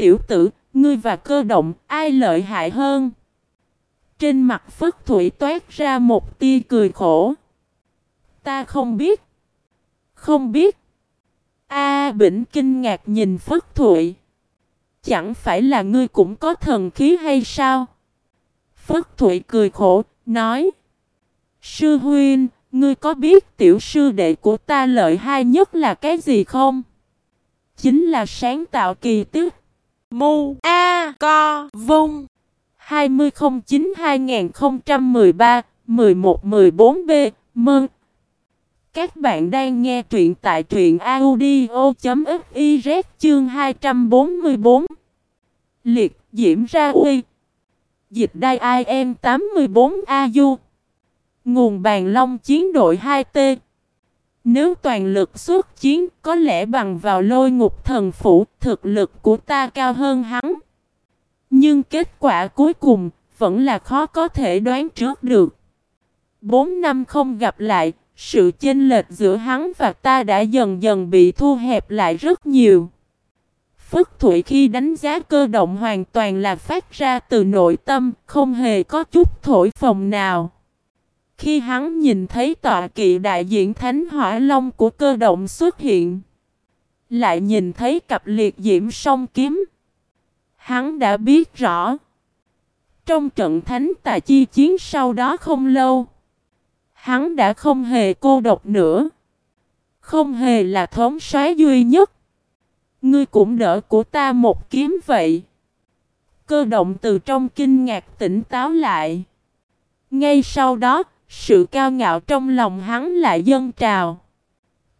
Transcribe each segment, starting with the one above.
tiểu tử, ngươi và cơ động, ai lợi hại hơn? Trên mặt Phất Thủy toát ra một tia cười khổ. Ta không biết. Không biết. A Bỉnh kinh ngạc nhìn Phất Thụy. Chẳng phải là ngươi cũng có thần khí hay sao? Phất Thụy cười khổ, nói. Sư huynh, ngươi có biết tiểu sư đệ của ta lợi hai nhất là cái gì không? Chính là sáng tạo kỳ tích. Mu A Co Vung. 2009-2013-11-14B Mừng! Các bạn đang nghe truyện tại truyện audio.fiz chương 244 Liệt Diễm Ra Uy. Dịch đai IM 84AU Nguồn bàn long chiến đội 2T nếu toàn lực xuất chiến có lẽ bằng vào lôi ngục thần phủ thực lực của ta cao hơn hắn. Nhưng kết quả cuối cùng vẫn là khó có thể đoán trước được. Bốn năm không gặp lại sự chênh lệch giữa hắn và ta đã dần dần bị thu hẹp lại rất nhiều. Phất Thụy khi đánh giá cơ động hoàn toàn là phát ra từ nội tâm, không hề có chút thổi phồng nào. Khi hắn nhìn thấy tọa kỵ đại diện Thánh Hỏa Long của cơ động xuất hiện, lại nhìn thấy cặp liệt diễm song kiếm, hắn đã biết rõ. Trong trận Thánh Tà Chi chiến sau đó không lâu, hắn đã không hề cô độc nữa, không hề là thống soái duy nhất. Ngươi cũng đỡ của ta một kiếm vậy. Cơ động từ trong kinh ngạc tỉnh táo lại. Ngay sau đó, sự cao ngạo trong lòng hắn lại dâng trào.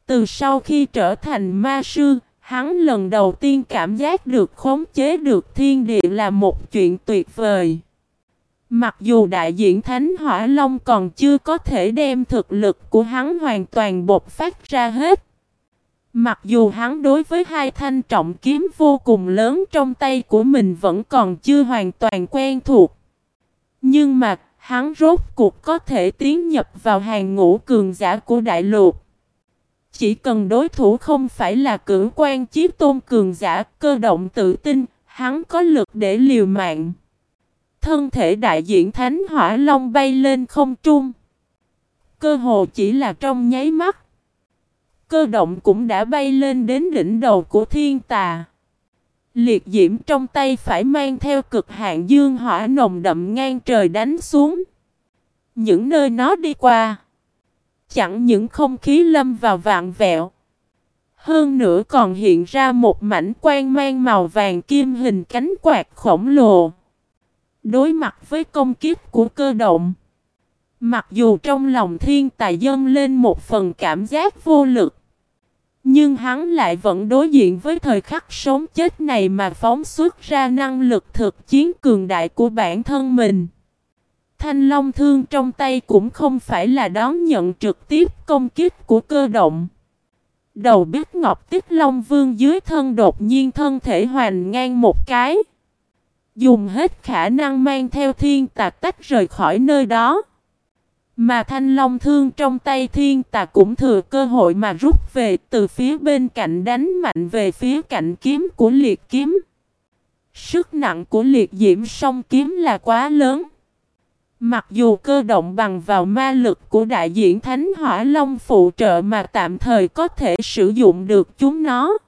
Từ sau khi trở thành ma sư, hắn lần đầu tiên cảm giác được khống chế được thiên địa là một chuyện tuyệt vời. Mặc dù đại diện Thánh Hỏa Long còn chưa có thể đem thực lực của hắn hoàn toàn bộc phát ra hết. Mặc dù hắn đối với hai thanh trọng kiếm vô cùng lớn trong tay của mình vẫn còn chưa hoàn toàn quen thuộc. Nhưng mà hắn rốt cuộc có thể tiến nhập vào hàng ngũ cường giả của đại lục. Chỉ cần đối thủ không phải là cử quan chiếc tôn cường giả cơ động tự tin, hắn có lực để liều mạng. Thân thể đại diện Thánh Hỏa Long bay lên không trung. Cơ hồ chỉ là trong nháy mắt. Cơ động cũng đã bay lên đến đỉnh đầu của thiên tà. Liệt diễm trong tay phải mang theo cực hạn dương hỏa nồng đậm ngang trời đánh xuống. Những nơi nó đi qua. Chẳng những không khí lâm vào vạn vẹo. Hơn nữa còn hiện ra một mảnh quang mang màu vàng kim hình cánh quạt khổng lồ. Đối mặt với công kiếp của cơ động. Mặc dù trong lòng thiên tài dâng lên một phần cảm giác vô lực. Nhưng hắn lại vẫn đối diện với thời khắc sống chết này mà phóng xuất ra năng lực thực chiến cường đại của bản thân mình. Thanh Long thương trong tay cũng không phải là đón nhận trực tiếp công kích của cơ động. Đầu biết ngọc tích Long Vương dưới thân đột nhiên thân thể hoành ngang một cái. Dùng hết khả năng mang theo thiên tạc tách rời khỏi nơi đó. Mà thanh long thương trong tay thiên tà cũng thừa cơ hội mà rút về từ phía bên cạnh đánh mạnh về phía cạnh kiếm của liệt kiếm. Sức nặng của liệt diễm song kiếm là quá lớn. Mặc dù cơ động bằng vào ma lực của đại diện Thánh Hỏa Long phụ trợ mà tạm thời có thể sử dụng được chúng nó.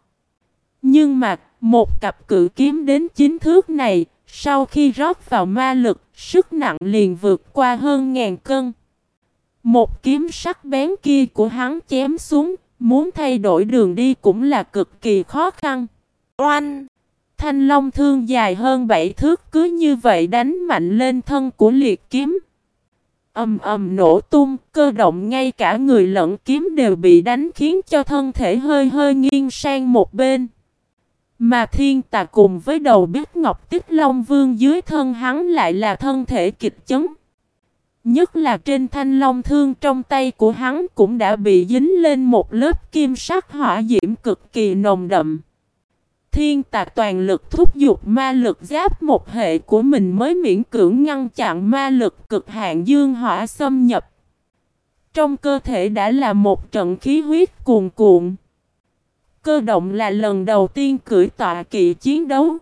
Nhưng mà, một cặp cự kiếm đến chính thước này, sau khi rót vào ma lực, sức nặng liền vượt qua hơn ngàn cân. Một kiếm sắc bén kia của hắn chém xuống, muốn thay đổi đường đi cũng là cực kỳ khó khăn. Oanh! Thanh long thương dài hơn bảy thước cứ như vậy đánh mạnh lên thân của liệt kiếm. Ầm ầm nổ tung, cơ động ngay cả người lẫn kiếm đều bị đánh khiến cho thân thể hơi hơi nghiêng sang một bên. Mà thiên tà cùng với đầu biết ngọc tích long vương dưới thân hắn lại là thân thể kịch chấn. Nhất là trên thanh long thương trong tay của hắn cũng đã bị dính lên một lớp kim sắc hỏa diễm cực kỳ nồng đậm. Thiên tạc toàn lực thúc giục ma lực giáp một hệ của mình mới miễn cưỡng ngăn chặn ma lực cực hạn dương hỏa xâm nhập. Trong cơ thể đã là một trận khí huyết cuồn cuộn. Cơ động là lần đầu tiên cưỡi tọa kỵ chiến đấu.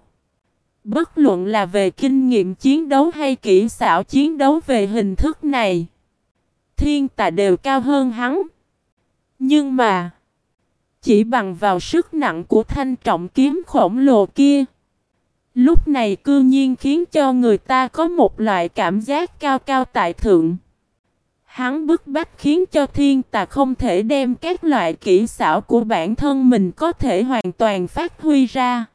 Bất luận là về kinh nghiệm chiến đấu hay kỹ xảo chiến đấu về hình thức này, thiên tà đều cao hơn hắn. Nhưng mà, chỉ bằng vào sức nặng của thanh trọng kiếm khổng lồ kia, lúc này cư nhiên khiến cho người ta có một loại cảm giác cao cao tại thượng. Hắn bức bách khiến cho thiên tà không thể đem các loại kỹ xảo của bản thân mình có thể hoàn toàn phát huy ra.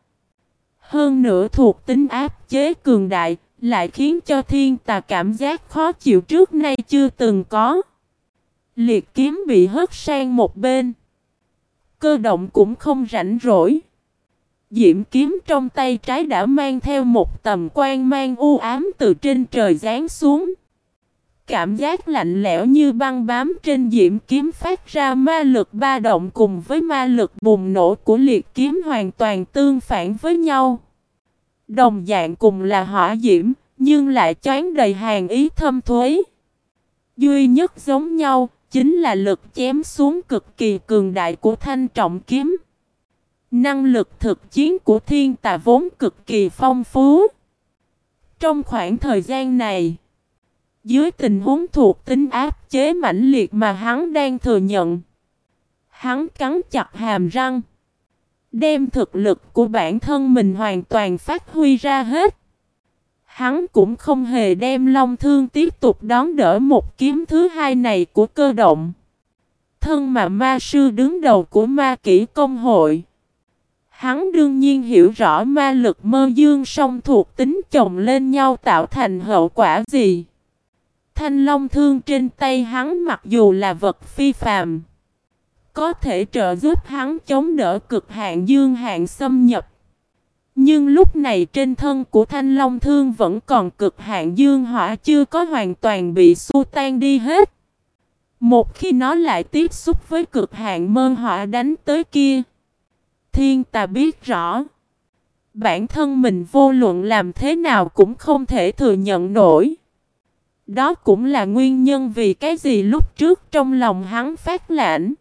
Hơn nữa thuộc tính áp chế cường đại, lại khiến cho thiên tà cảm giác khó chịu trước nay chưa từng có. Liệt kiếm bị hất sang một bên. Cơ động cũng không rảnh rỗi. Diễm kiếm trong tay trái đã mang theo một tầm quan mang u ám từ trên trời giáng xuống. Cảm giác lạnh lẽo như băng bám trên diễm kiếm phát ra ma lực ba động cùng với ma lực bùng nổ của liệt kiếm hoàn toàn tương phản với nhau. Đồng dạng cùng là hỏa diễm, nhưng lại choán đầy hàng ý thâm thuế. Duy nhất giống nhau, chính là lực chém xuống cực kỳ cường đại của thanh trọng kiếm. Năng lực thực chiến của thiên tà vốn cực kỳ phong phú. Trong khoảng thời gian này, dưới tình huống thuộc tính áp chế mãnh liệt mà hắn đang thừa nhận, hắn cắn chặt hàm răng, đem thực lực của bản thân mình hoàn toàn phát huy ra hết. Hắn cũng không hề đem long thương tiếp tục đón đỡ một kiếm thứ hai này của cơ động. Thân mà ma sư đứng đầu của ma kỹ công hội. Hắn đương nhiên hiểu rõ ma lực mơ dương song thuộc tính chồng lên nhau tạo thành hậu quả gì. Thanh long thương trên tay hắn mặc dù là vật phi phàm. Có thể trợ giúp hắn chống đỡ cực hạn dương hạn xâm nhập. Nhưng lúc này trên thân của thanh long thương vẫn còn cực hạn dương hỏa chưa có hoàn toàn bị xua tan đi hết. Một khi nó lại tiếp xúc với cực hạn mơ hỏa đánh tới kia. Thiên ta biết rõ. Bản thân mình vô luận làm thế nào cũng không thể thừa nhận nổi. Đó cũng là nguyên nhân vì cái gì lúc trước trong lòng hắn phát lãnh.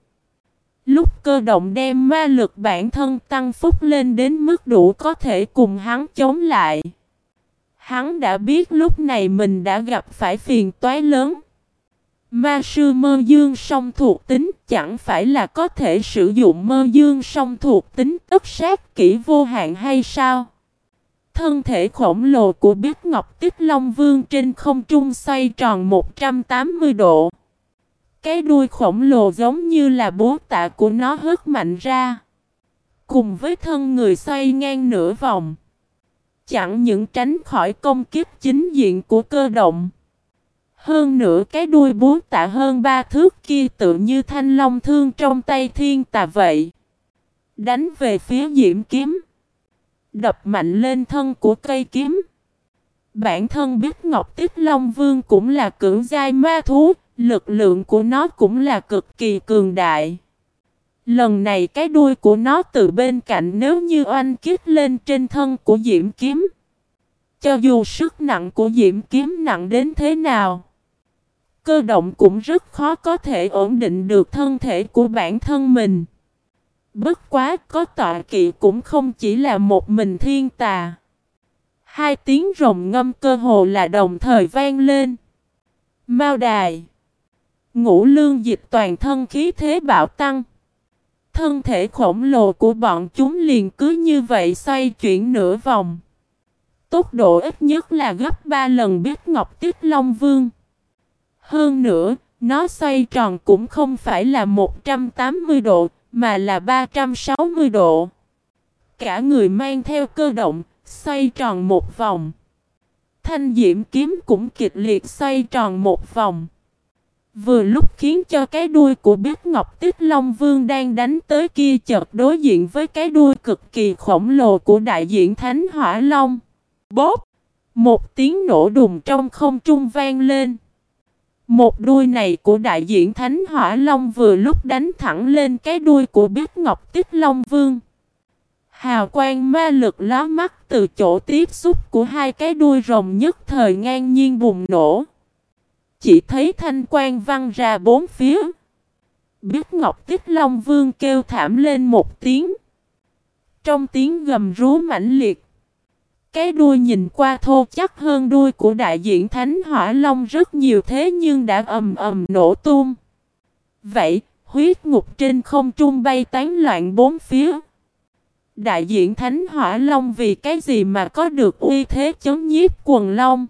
Lúc cơ động đem ma lực bản thân tăng phúc lên đến mức đủ có thể cùng hắn chống lại. Hắn đã biết lúc này mình đã gặp phải phiền toái lớn. Ma sư mơ dương song thuộc tính chẳng phải là có thể sử dụng mơ dương song thuộc tính tất sát kỹ vô hạn hay sao? Thân thể khổng lồ của Biết Ngọc Tích Long Vương trên không trung xoay tròn 180 độ. Cái đuôi khổng lồ giống như là búa tạ của nó hất mạnh ra. Cùng với thân người xoay ngang nửa vòng. Chẳng những tránh khỏi công kiếp chính diện của cơ động. Hơn nữa cái đuôi búa tạ hơn ba thước kia tự như thanh long thương trong tay thiên tà vậy. Đánh về phía diễm kiếm. Đập mạnh lên thân của cây kiếm. Bản thân biết Ngọc Tích Long Vương cũng là cưỡng giai ma thú, Lực lượng của nó cũng là cực kỳ cường đại. Lần này cái đuôi của nó từ bên cạnh nếu như oanh kích lên trên thân của Diễm Kiếm. Cho dù sức nặng của Diễm Kiếm nặng đến thế nào. Cơ động cũng rất khó có thể ổn định được thân thể của bản thân mình. Bất quá có tọa kỵ cũng không chỉ là một mình thiên tà. Hai tiếng rồng ngâm cơ hồ là đồng thời vang lên. Mao đài. Ngũ lương dịch toàn thân khí thế bạo tăng. Thân thể khổng lồ của bọn chúng liền cứ như vậy xoay chuyển nửa vòng. Tốc độ ít nhất là gấp 3 lần biết Ngọc Tiết Long Vương. Hơn nữa, nó xoay tròn cũng không phải là 180 độ, mà là 360 độ. Cả người mang theo cơ động, xoay tròn một vòng. Thanh diễm kiếm cũng kịch liệt xoay tròn một vòng. Vừa lúc khiến cho cái đuôi của biết Ngọc Tích Long Vương đang đánh tới kia chợt đối diện với cái đuôi cực kỳ khổng lồ của đại diện Thánh Hỏa Long. Bốp! Một tiếng nổ đùng trong không trung vang lên. Một đuôi này của đại diện Thánh Hỏa Long vừa lúc đánh thẳng lên cái đuôi của biết Ngọc Tích Long Vương. Hào quang ma lực ló mắt từ chỗ tiếp xúc của hai cái đuôi rồng nhất thời ngang nhiên bùng nổ chỉ thấy thanh quan văng ra bốn phía. Biết Ngọc Tích Long Vương kêu thảm lên một tiếng. Trong tiếng gầm rú mãnh liệt. Cái đuôi nhìn qua thô chắc hơn đuôi của đại diện Thánh Hỏa Long rất nhiều thế nhưng đã ầm ầm nổ tung. Vậy, huyết ngục trên không trung bay tán loạn bốn phía. Đại diện Thánh Hỏa Long vì cái gì mà có được uy thế chống nhiếp quần long?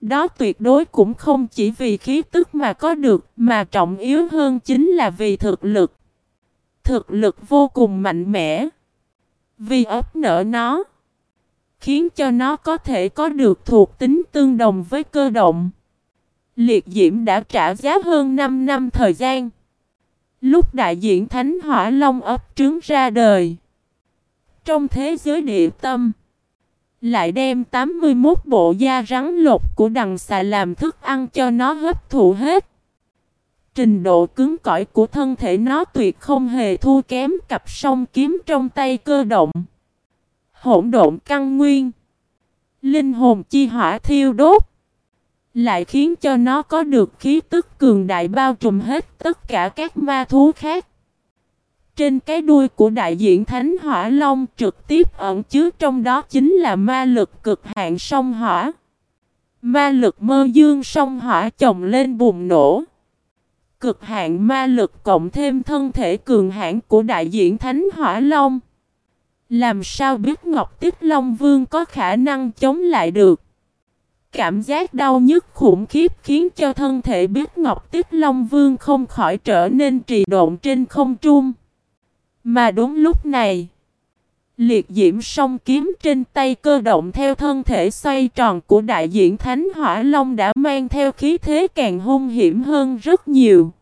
Đó tuyệt đối cũng không chỉ vì khí tức mà có được, mà trọng yếu hơn chính là vì thực lực. Thực lực vô cùng mạnh mẽ. Vì ấp nở nó, khiến cho nó có thể có được thuộc tính tương đồng với cơ động. Liệt diễm đã trả giá hơn 5 năm thời gian. Lúc đại diện Thánh Hỏa Long ấp trứng ra đời. Trong thế giới địa tâm, lại đem 81 bộ da rắn lột của đằng xà làm thức ăn cho nó hấp thụ hết. Trình độ cứng cỏi của thân thể nó tuyệt không hề thua kém cặp song kiếm trong tay cơ động. Hỗn độn căn nguyên. Linh hồn chi hỏa thiêu đốt. Lại khiến cho nó có được khí tức cường đại bao trùm hết tất cả các ma thú khác. Trên cái đuôi của đại diện Thánh Hỏa Long trực tiếp ẩn chứa trong đó chính là ma lực cực hạn sông hỏa. Ma lực mơ dương sông hỏa chồng lên bùng nổ. Cực hạn ma lực cộng thêm thân thể cường hãn của đại diện Thánh Hỏa Long. Làm sao biết Ngọc Tích Long Vương có khả năng chống lại được? Cảm giác đau nhức khủng khiếp khiến cho thân thể biết Ngọc Tích Long Vương không khỏi trở nên trì độn trên không trung. Mà đúng lúc này, liệt diễm song kiếm trên tay cơ động theo thân thể xoay tròn của đại diện Thánh Hỏa Long đã mang theo khí thế càng hung hiểm hơn rất nhiều.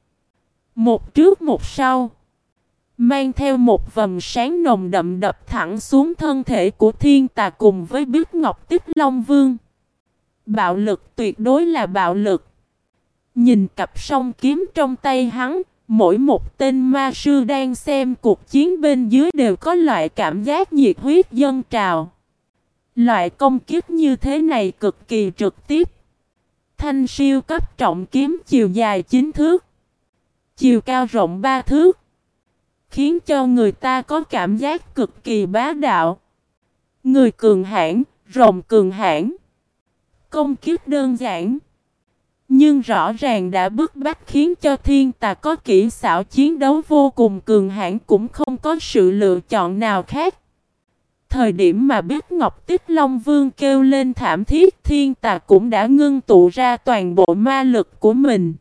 Một trước một sau, mang theo một vầng sáng nồng đậm đập thẳng xuống thân thể của thiên tà cùng với biết ngọc tích Long Vương. Bạo lực tuyệt đối là bạo lực. Nhìn cặp song kiếm trong tay hắn, Mỗi một tên ma sư đang xem cuộc chiến bên dưới đều có loại cảm giác nhiệt huyết dân trào. Loại công kiếp như thế này cực kỳ trực tiếp. Thanh siêu cấp trọng kiếm chiều dài 9 thước. Chiều cao rộng 3 thước. Khiến cho người ta có cảm giác cực kỳ bá đạo. Người cường hãn, rồng cường hãn. Công kiếp đơn giản. Nhưng rõ ràng đã bức bách khiến cho thiên tà có kỹ xảo chiến đấu vô cùng cường hãn cũng không có sự lựa chọn nào khác. Thời điểm mà biết Ngọc Tích Long Vương kêu lên thảm thiết thiên tà cũng đã ngưng tụ ra toàn bộ ma lực của mình.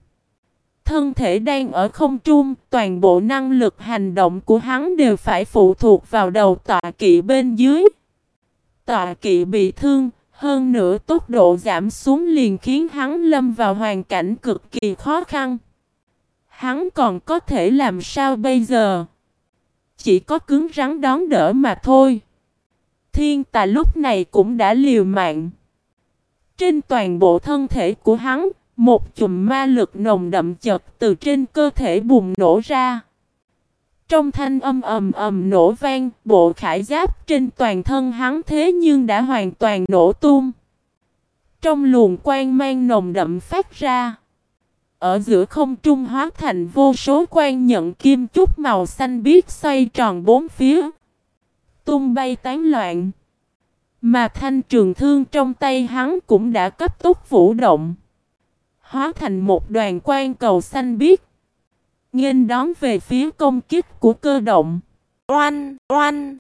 Thân thể đang ở không trung, toàn bộ năng lực hành động của hắn đều phải phụ thuộc vào đầu tọa kỵ bên dưới. Tọa kỵ bị thương, hơn nữa tốc độ giảm xuống liền khiến hắn lâm vào hoàn cảnh cực kỳ khó khăn. Hắn còn có thể làm sao bây giờ? Chỉ có cứng rắn đón đỡ mà thôi. Thiên tà lúc này cũng đã liều mạng. Trên toàn bộ thân thể của hắn, một chùm ma lực nồng đậm chật từ trên cơ thể bùng nổ ra. Trong thanh âm ầm ầm nổ vang, bộ khải giáp trên toàn thân hắn thế nhưng đã hoàn toàn nổ tung. Trong luồng quang mang nồng đậm phát ra. Ở giữa không trung hóa thành vô số quan nhận kim chút màu xanh biếc xoay tròn bốn phía. Tung bay tán loạn. Mà thanh trường thương trong tay hắn cũng đã cấp tốc vũ động. Hóa thành một đoàn quan cầu xanh biếc nghênh đón về phía công kích của cơ động. Oanh, oanh.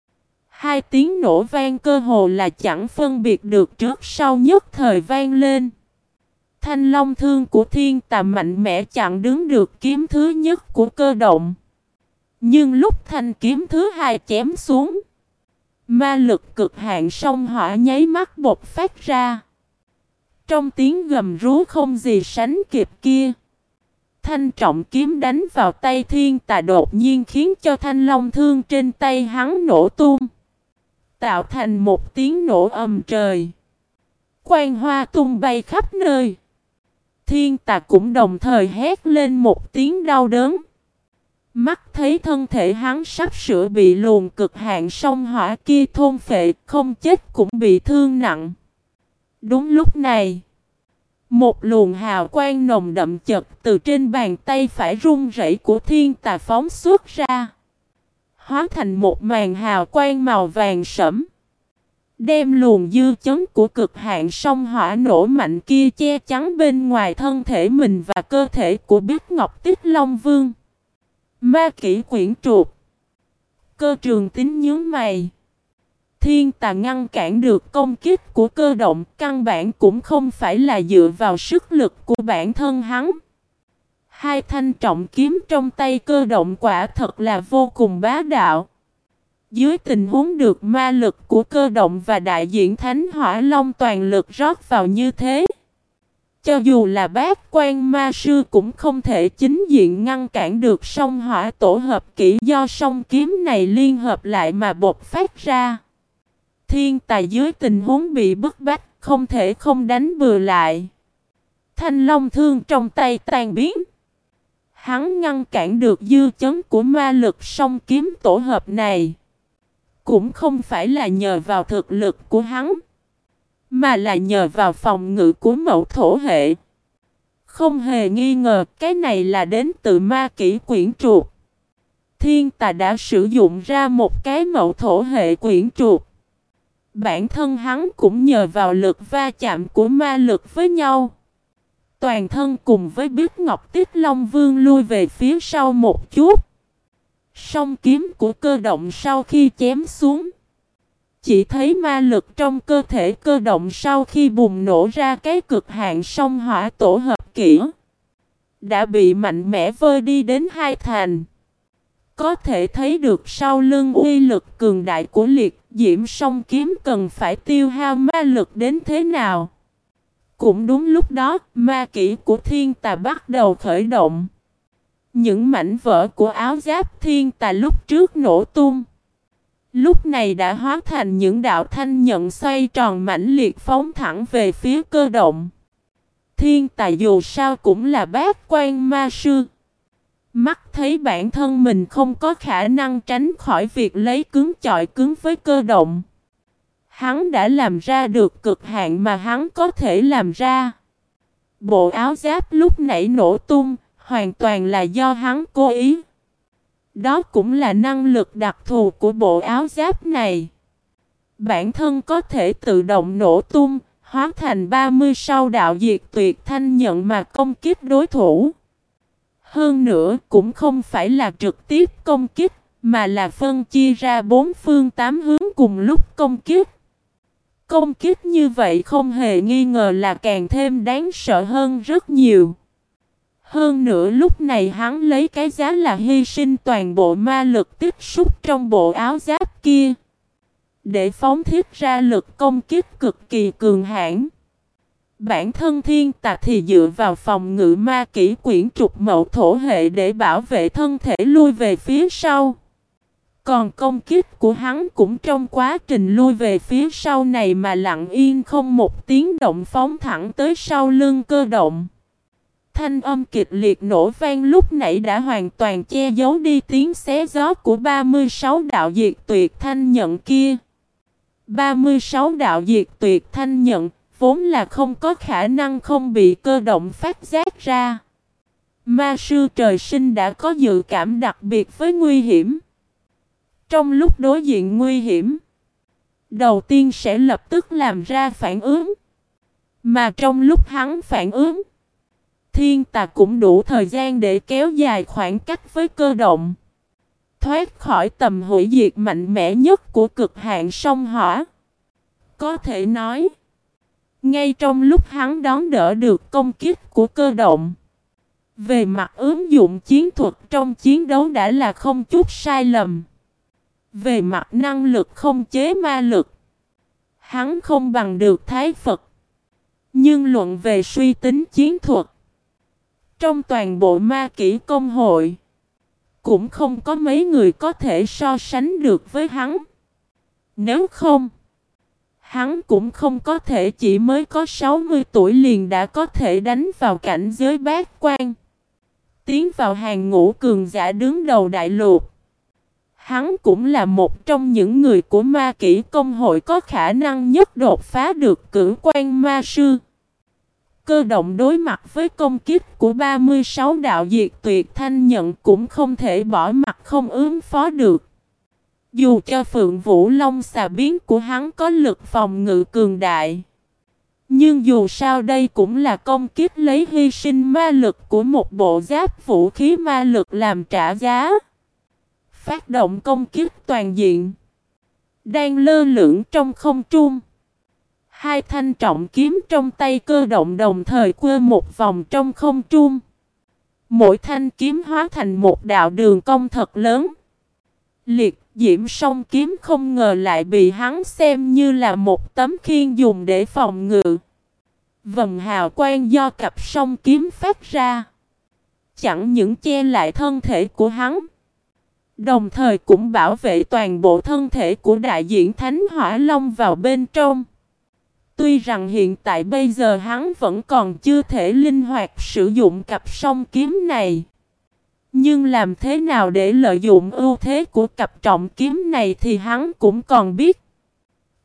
Hai tiếng nổ vang cơ hồ là chẳng phân biệt được trước sau nhất thời vang lên. Thanh long thương của thiên tà mạnh mẽ chặn đứng được kiếm thứ nhất của cơ động. Nhưng lúc thanh kiếm thứ hai chém xuống, ma lực cực hạn sông hỏa nháy mắt bột phát ra. Trong tiếng gầm rú không gì sánh kịp kia. Thanh trọng kiếm đánh vào tay thiên tà đột nhiên khiến cho thanh long thương trên tay hắn nổ tung. Tạo thành một tiếng nổ ầm trời. Quang hoa tung bay khắp nơi. Thiên tà cũng đồng thời hét lên một tiếng đau đớn. Mắt thấy thân thể hắn sắp sửa bị luồn cực hạn sông hỏa kia thôn phệ, không chết cũng bị thương nặng. Đúng lúc này, một luồng hào quang nồng đậm chật từ trên bàn tay phải run rẩy của thiên tà phóng xuất ra. Hóa thành một màn hào quang màu vàng sẫm. Đem luồng dư chấn của cực hạn sông hỏa nổ mạnh kia che chắn bên ngoài thân thể mình và cơ thể của Biết Ngọc Tích Long Vương. Ma kỷ quyển trục. Cơ trường tính nhướng mày. Thiên tà ngăn cản được công kích của cơ động, căn bản cũng không phải là dựa vào sức lực của bản thân hắn. Hai thanh trọng kiếm trong tay cơ động quả thật là vô cùng bá đạo. Dưới tình huống được ma lực của cơ động và đại diện Thánh Hỏa Long toàn lực rót vào như thế. Cho dù là bác quan ma sư cũng không thể chính diện ngăn cản được song hỏa tổ hợp kỹ do song kiếm này liên hợp lại mà bột phát ra. Thiên tài dưới tình huống bị bức bách, không thể không đánh bừa lại. Thanh long thương trong tay tan biến. Hắn ngăn cản được dư chấn của ma lực song kiếm tổ hợp này. Cũng không phải là nhờ vào thực lực của hắn. Mà là nhờ vào phòng ngự của mẫu thổ hệ. Không hề nghi ngờ, cái này là đến từ ma kỷ quyển chuột. Thiên tà đã sử dụng ra một cái mẫu thổ hệ quyển chuột. Bản thân hắn cũng nhờ vào lực va chạm của ma lực với nhau. Toàn thân cùng với biết ngọc tiết long vương lui về phía sau một chút. Song kiếm của cơ động sau khi chém xuống. Chỉ thấy ma lực trong cơ thể cơ động sau khi bùng nổ ra cái cực hạn song hỏa tổ hợp kỹ. Đã bị mạnh mẽ vơi đi đến hai thành. Có thể thấy được sau lưng uy lực cường đại của liệt diễm song kiếm cần phải tiêu hao ma lực đến thế nào. Cũng đúng lúc đó, ma kỹ của thiên tà bắt đầu khởi động. Những mảnh vỡ của áo giáp thiên tà lúc trước nổ tung. Lúc này đã hóa thành những đạo thanh nhận xoay tròn mãnh liệt phóng thẳng về phía cơ động. Thiên tài dù sao cũng là bác quan ma sư. Mắt thấy bản thân mình không có khả năng tránh khỏi việc lấy cứng chọi cứng với cơ động. Hắn đã làm ra được cực hạn mà hắn có thể làm ra. Bộ áo giáp lúc nãy nổ tung, hoàn toàn là do hắn cố ý. Đó cũng là năng lực đặc thù của bộ áo giáp này. Bản thân có thể tự động nổ tung, hóa thành 30 sau đạo diệt tuyệt thanh nhận mà công kích đối thủ. Hơn nữa cũng không phải là trực tiếp công kích, mà là phân chia ra bốn phương tám hướng cùng lúc công kích. Công kích như vậy không hề nghi ngờ là càng thêm đáng sợ hơn rất nhiều. Hơn nữa lúc này hắn lấy cái giá là hy sinh toàn bộ ma lực tích xúc trong bộ áo giáp kia. Để phóng thiết ra lực công kích cực kỳ cường hãn. Bản thân thiên tạc thì dựa vào phòng ngự ma kỹ quyển trục mậu thổ hệ để bảo vệ thân thể lui về phía sau. Còn công kích của hắn cũng trong quá trình lui về phía sau này mà lặng yên không một tiếng động phóng thẳng tới sau lưng cơ động. Thanh âm kịch liệt nổ vang lúc nãy đã hoàn toàn che giấu đi tiếng xé gió của 36 đạo diệt tuyệt thanh nhận kia. 36 đạo diệt tuyệt thanh nhận, vốn là không có khả năng không bị cơ động phát giác ra. Ma sư trời sinh đã có dự cảm đặc biệt với nguy hiểm. Trong lúc đối diện nguy hiểm, đầu tiên sẽ lập tức làm ra phản ứng. Mà trong lúc hắn phản ứng, thiên tà cũng đủ thời gian để kéo dài khoảng cách với cơ động. Thoát khỏi tầm hủy diệt mạnh mẽ nhất của cực hạn sông hỏa. Có thể nói, ngay trong lúc hắn đón đỡ được công kích của cơ động, về mặt ứng dụng chiến thuật trong chiến đấu đã là không chút sai lầm. Về mặt năng lực không chế ma lực, hắn không bằng được Thái Phật. Nhưng luận về suy tính chiến thuật, trong toàn bộ ma kỹ công hội, cũng không có mấy người có thể so sánh được với hắn. Nếu không, hắn cũng không có thể, chỉ mới có 60 tuổi liền đã có thể đánh vào cảnh giới bát quan. Tiến vào hàng ngũ cường giả đứng đầu đại lục. Hắn cũng là một trong những người của ma kỹ công hội có khả năng nhất đột phá được cử quan ma sư. Cơ động đối mặt với công kích của 36 đạo diệt tuyệt thanh nhận cũng không thể bỏ mặt không ứng phó được. Dù cho Phượng Vũ Long xà biến của hắn có lực phòng ngự cường đại. Nhưng dù sao đây cũng là công kích lấy hy sinh ma lực của một bộ giáp vũ khí ma lực làm trả giá. Phát động công kích toàn diện. Đang lơ lửng trong không trung. Hai thanh trọng kiếm trong tay cơ động đồng thời quơ một vòng trong không trung. Mỗi thanh kiếm hóa thành một đạo đường cong thật lớn. Liệt, diễm song kiếm không ngờ lại bị hắn xem như là một tấm khiên dùng để phòng ngự. Vần hào quang do cặp song kiếm phát ra. Chẳng những che lại thân thể của hắn. Đồng thời cũng bảo vệ toàn bộ thân thể của đại diện Thánh Hỏa Long vào bên trong. Tuy rằng hiện tại bây giờ hắn vẫn còn chưa thể linh hoạt sử dụng cặp song kiếm này. Nhưng làm thế nào để lợi dụng ưu thế của cặp trọng kiếm này thì hắn cũng còn biết.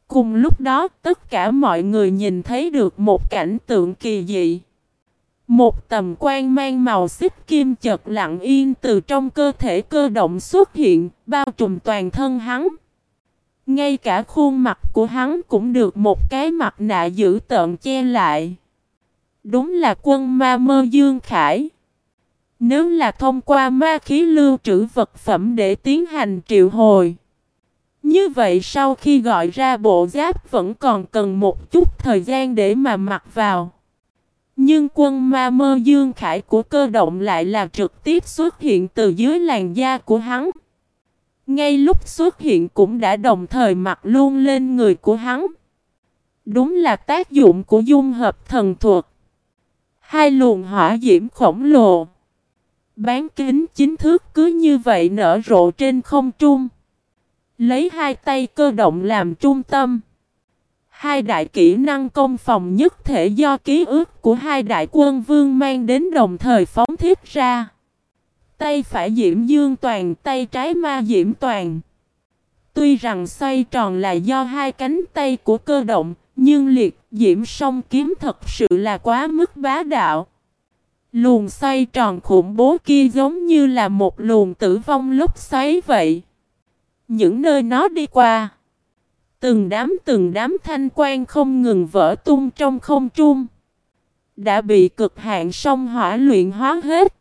Cùng lúc đó tất cả mọi người nhìn thấy được một cảnh tượng kỳ dị. Một tầm quan mang màu xích kim chợt lặng yên từ trong cơ thể cơ động xuất hiện, bao trùm toàn thân hắn. Ngay cả khuôn mặt của hắn cũng được một cái mặt nạ giữ tợn che lại. Đúng là quân ma mơ Dương Khải. Nếu là thông qua ma khí lưu trữ vật phẩm để tiến hành triệu hồi. Như vậy sau khi gọi ra bộ giáp vẫn còn cần một chút thời gian để mà mặc vào. Nhưng quân ma mơ dương khải của cơ động lại là trực tiếp xuất hiện từ dưới làn da của hắn. Ngay lúc xuất hiện cũng đã đồng thời mặc luôn lên người của hắn. Đúng là tác dụng của dung hợp thần thuật. Hai luồng hỏa diễm khổng lồ. Bán kính chính thước cứ như vậy nở rộ trên không trung. Lấy hai tay cơ động làm trung tâm. Hai đại kỹ năng công phòng nhất thể do ký ức của hai đại quân vương mang đến đồng thời phóng thiết ra. Tay phải diễm dương toàn, tay trái ma diễm toàn. Tuy rằng xoay tròn là do hai cánh tay của cơ động, nhưng liệt diễm song kiếm thật sự là quá mức bá đạo. Luồng xoay tròn khủng bố kia giống như là một luồng tử vong lúc xoáy vậy. Những nơi nó đi qua. Từng đám từng đám thanh quan không ngừng vỡ tung trong không trung. Đã bị cực hạn sông hỏa luyện hóa hết.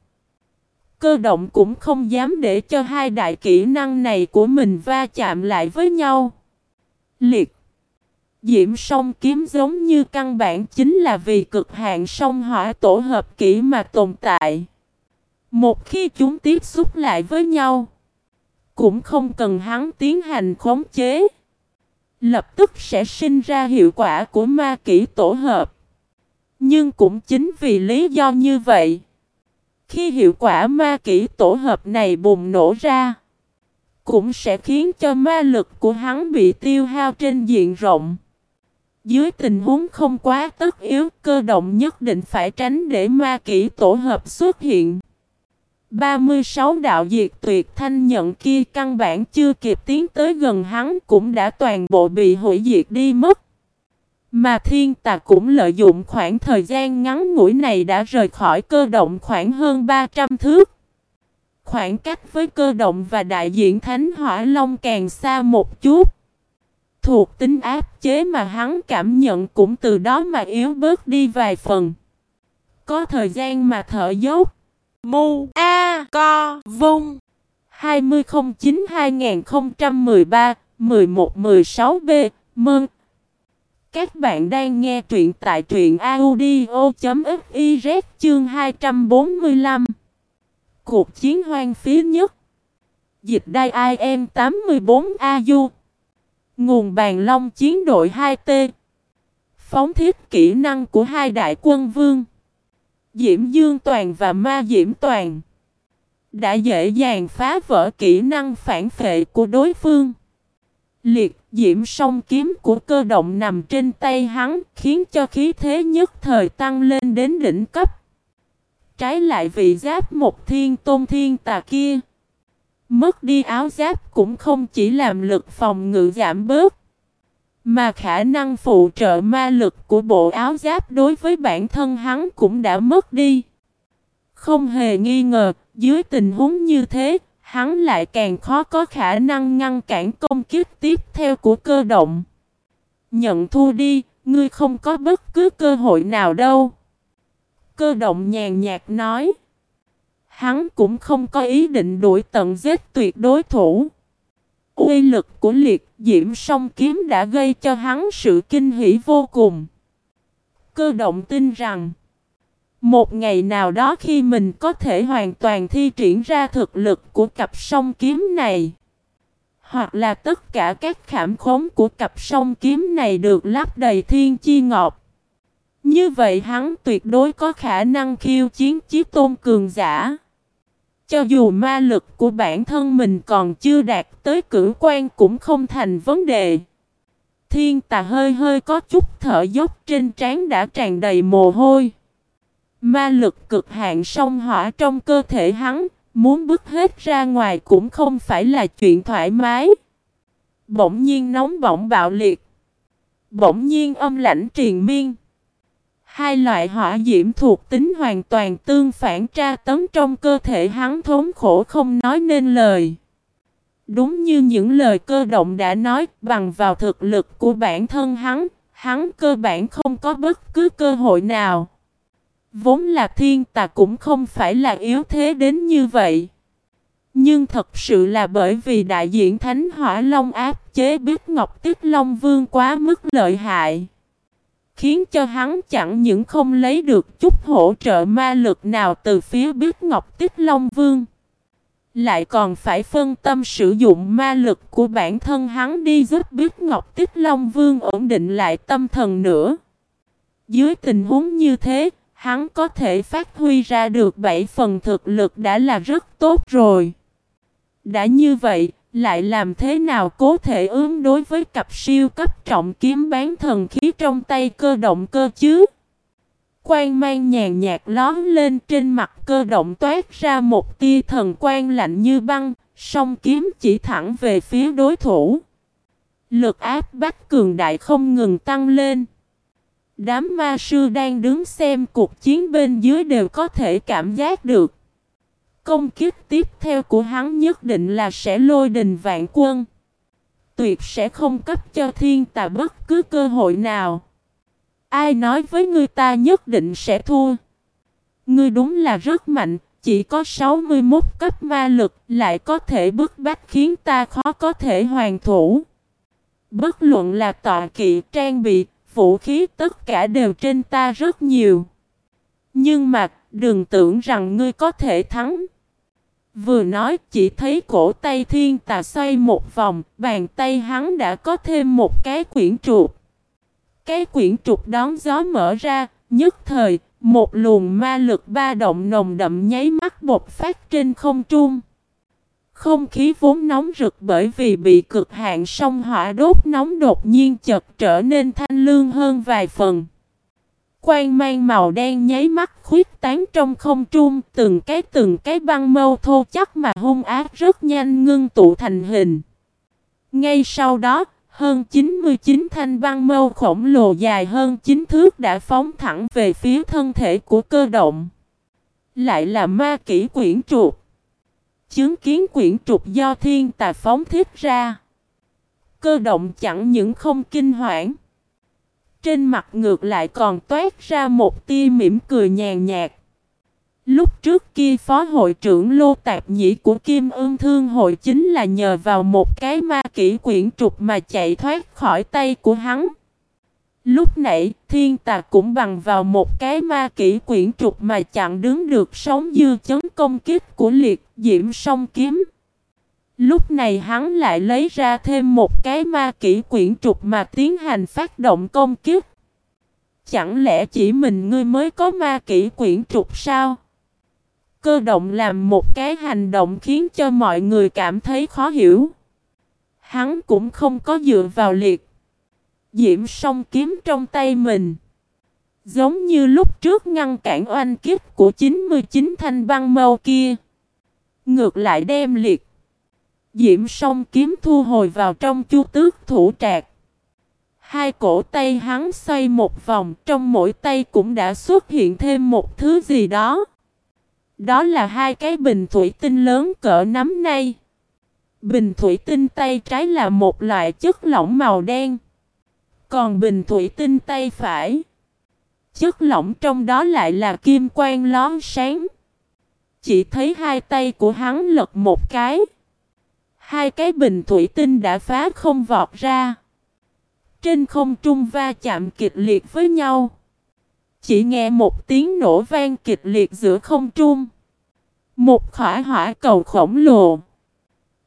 Cơ động cũng không dám để cho hai đại kỹ năng này của mình va chạm lại với nhau. Liệt Diễm sông kiếm giống như căn bản chính là vì cực hạn sông hỏa tổ hợp kỹ mà tồn tại. Một khi chúng tiếp xúc lại với nhau, cũng không cần hắn tiến hành khống chế. Lập tức sẽ sinh ra hiệu quả của ma kỹ tổ hợp. Nhưng cũng chính vì lý do như vậy, khi hiệu quả ma kỹ tổ hợp này bùng nổ ra, cũng sẽ khiến cho ma lực của hắn bị tiêu hao trên diện rộng. Dưới tình huống không quá tất yếu, cơ động nhất định phải tránh để ma kỹ tổ hợp xuất hiện. 36 đạo diệt tuyệt thanh nhận kia căn bản chưa kịp tiến tới gần hắn cũng đã toàn bộ bị hủy diệt đi mất. Mà thiên tà cũng lợi dụng khoảng thời gian ngắn ngủi này đã rời khỏi cơ động khoảng hơn 300 thước. Khoảng cách với cơ động và đại diện Thánh Hỏa Long càng xa một chút. Thuộc tính áp chế mà hắn cảm nhận cũng từ đó mà yếu bớt đi vài phần. Có thời gian mà thở dốc. Mu A Co Vung. 2009 2013 11 16 b. Mơn Các bạn đang nghe truyện tại truyện audio.fiz chương 245 Cuộc chiến hoang phí nhất. Dịch đai IM 84AU Nguồn bàn long chiến đội 2T Phóng thiết kỹ năng của hai đại quân vương Diễm Dương Toàn và Ma Diễm Toàn đã dễ dàng phá vỡ kỹ năng phản phệ của đối phương. Liệt diễm song kiếm của cơ động nằm trên tay hắn khiến cho khí thế nhất thời tăng lên đến đỉnh cấp. Trái lại vị giáp một thiên tôn thiên tà kia. Mất đi áo giáp cũng không chỉ làm lực phòng ngự giảm bớt. Mà khả năng phụ trợ ma lực của bộ áo giáp đối với bản thân hắn cũng đã mất đi. Không hề nghi ngờ, dưới tình huống như thế, hắn lại càng khó có khả năng ngăn cản công kích tiếp theo của cơ động. Nhận thua đi, ngươi không có bất cứ cơ hội nào đâu. Cơ động nhàn nhạt nói. Hắn cũng không có ý định đuổi tận giết tuyệt đối thủ. Uy lực của liệt diễm song kiếm đã gây cho hắn sự kinh hỉ vô cùng. Cơ động tin rằng, một ngày nào đó khi mình có thể hoàn toàn thi triển ra thực lực của cặp song kiếm này, Hoặc là tất cả các khảm khống của cặp song kiếm này được lắp đầy thiên chi ngọc Như vậy hắn tuyệt đối có khả năng khiêu chiến chiếc tôn cường giả cho dù ma lực của bản thân mình còn chưa đạt tới cử quan cũng không thành vấn đề Thiên tà hơi hơi có chút thở dốc trên trán đã tràn đầy mồ hôi Ma lực cực hạn sông hỏa trong cơ thể hắn, muốn bước hết ra ngoài cũng không phải là chuyện thoải mái. Bỗng nhiên nóng bỏng bạo liệt. Bỗng nhiên âm lãnh triền miên. Hai loại hỏa diễm thuộc tính hoàn toàn tương phản tra tấn trong cơ thể hắn thốn khổ không nói nên lời. Đúng như những lời cơ động đã nói, bằng vào thực lực của bản thân hắn, hắn cơ bản không có bất cứ cơ hội nào. Vốn là thiên tà cũng không phải là yếu thế đến như vậy. Nhưng thật sự là bởi vì đại diện Thánh Hỏa Long áp chế biết Ngọc Tích Long Vương quá mức lợi hại. Khiến cho hắn chẳng những không lấy được chút hỗ trợ ma lực nào từ phía biết Ngọc Tích Long Vương. Lại còn phải phân tâm sử dụng ma lực của bản thân hắn đi giúp biết Ngọc Tích Long Vương ổn định lại tâm thần nữa. Dưới tình huống như thế, Hắn có thể phát huy ra được 7 phần thực lực đã là rất tốt rồi. Đã như vậy, lại làm thế nào cố thể ứng đối với cặp siêu cấp trọng kiếm bán thần khí trong tay cơ động cơ chứ? Quang mang nhàn nhạt lón lên trên mặt cơ động toát ra một tia thần quang lạnh như băng, song kiếm chỉ thẳng về phía đối thủ. Lực áp bách cường đại không ngừng tăng lên. Đám ma sư đang đứng xem cuộc chiến bên dưới đều có thể cảm giác được. Công kích tiếp theo của hắn nhất định là sẽ lôi đình vạn quân. Tuyệt sẽ không cấp cho thiên tà bất cứ cơ hội nào. Ai nói với ngươi ta nhất định sẽ thua. Ngươi đúng là rất mạnh, chỉ có 61 cấp ma lực lại có thể bức bách khiến ta khó có thể hoàn thủ. Bất luận là tọa kỵ trang bị, vũ khí tất cả đều trên ta rất nhiều. Nhưng mà, đừng tưởng rằng ngươi có thể thắng. Vừa nói chỉ thấy cổ tay thiên tà xoay một vòng, bàn tay hắn đã có thêm một cái quyển trục. Cái quyển trục đón gió mở ra, nhất thời, một luồng ma lực ba động nồng đậm nháy mắt bột phát trên không trung. Không khí vốn nóng rực bởi vì bị cực hạn sông hỏa đốt nóng đột nhiên chợt trở nên thanh lương hơn vài phần. Quang mang màu đen nháy mắt khuyết tán trong không trung, từng cái từng cái băng mâu thô chắc mà hung ác rất nhanh ngưng tụ thành hình. Ngay sau đó, hơn 99 thanh băng mâu khổng lồ dài hơn 9 thước đã phóng thẳng về phía thân thể của cơ động. Lại là ma kỷ quyển trục Chứng kiến quyển trục do thiên tà phóng thiết ra. Cơ động chẳng những không kinh hoảng. Trên mặt ngược lại còn toát ra một tia mỉm cười nhàn nhạt. Lúc trước kia phó hội trưởng Lô Tạp Nhĩ của Kim Ương Thương hội chính là nhờ vào một cái ma kỹ quyển trục mà chạy thoát khỏi tay của hắn. Lúc nãy, thiên tà cũng bằng vào một cái ma kỹ quyển trục mà chặn đứng được sóng dư chấn công kích của liệt diễm song kiếm. Lúc này hắn lại lấy ra thêm một cái ma kỹ quyển trục mà tiến hành phát động công kích. Chẳng lẽ chỉ mình ngươi mới có ma kỹ quyển trục sao? Cơ động làm một cái hành động khiến cho mọi người cảm thấy khó hiểu. Hắn cũng không có dựa vào liệt Diễm song kiếm trong tay mình. Giống như lúc trước ngăn cản oanh kiếp của 99 thanh băng mâu kia. Ngược lại đem liệt. Diễm song kiếm thu hồi vào trong chu tước thủ trạc. Hai cổ tay hắn xoay một vòng, trong mỗi tay cũng đã xuất hiện thêm một thứ gì đó. Đó là hai cái bình thủy tinh lớn cỡ nắm nay. Bình thủy tinh tay trái là một loại chất lỏng màu đen. Còn bình thủy tinh tay phải. Chất lỏng trong đó lại là kim quang lón sáng. Chỉ thấy hai tay của hắn lật một cái. Hai cái bình thủy tinh đã phá không vọt ra. Trên không trung va chạm kịch liệt với nhau. Chỉ nghe một tiếng nổ vang kịch liệt giữa không trung. Một khỏa hỏa cầu khổng lồ.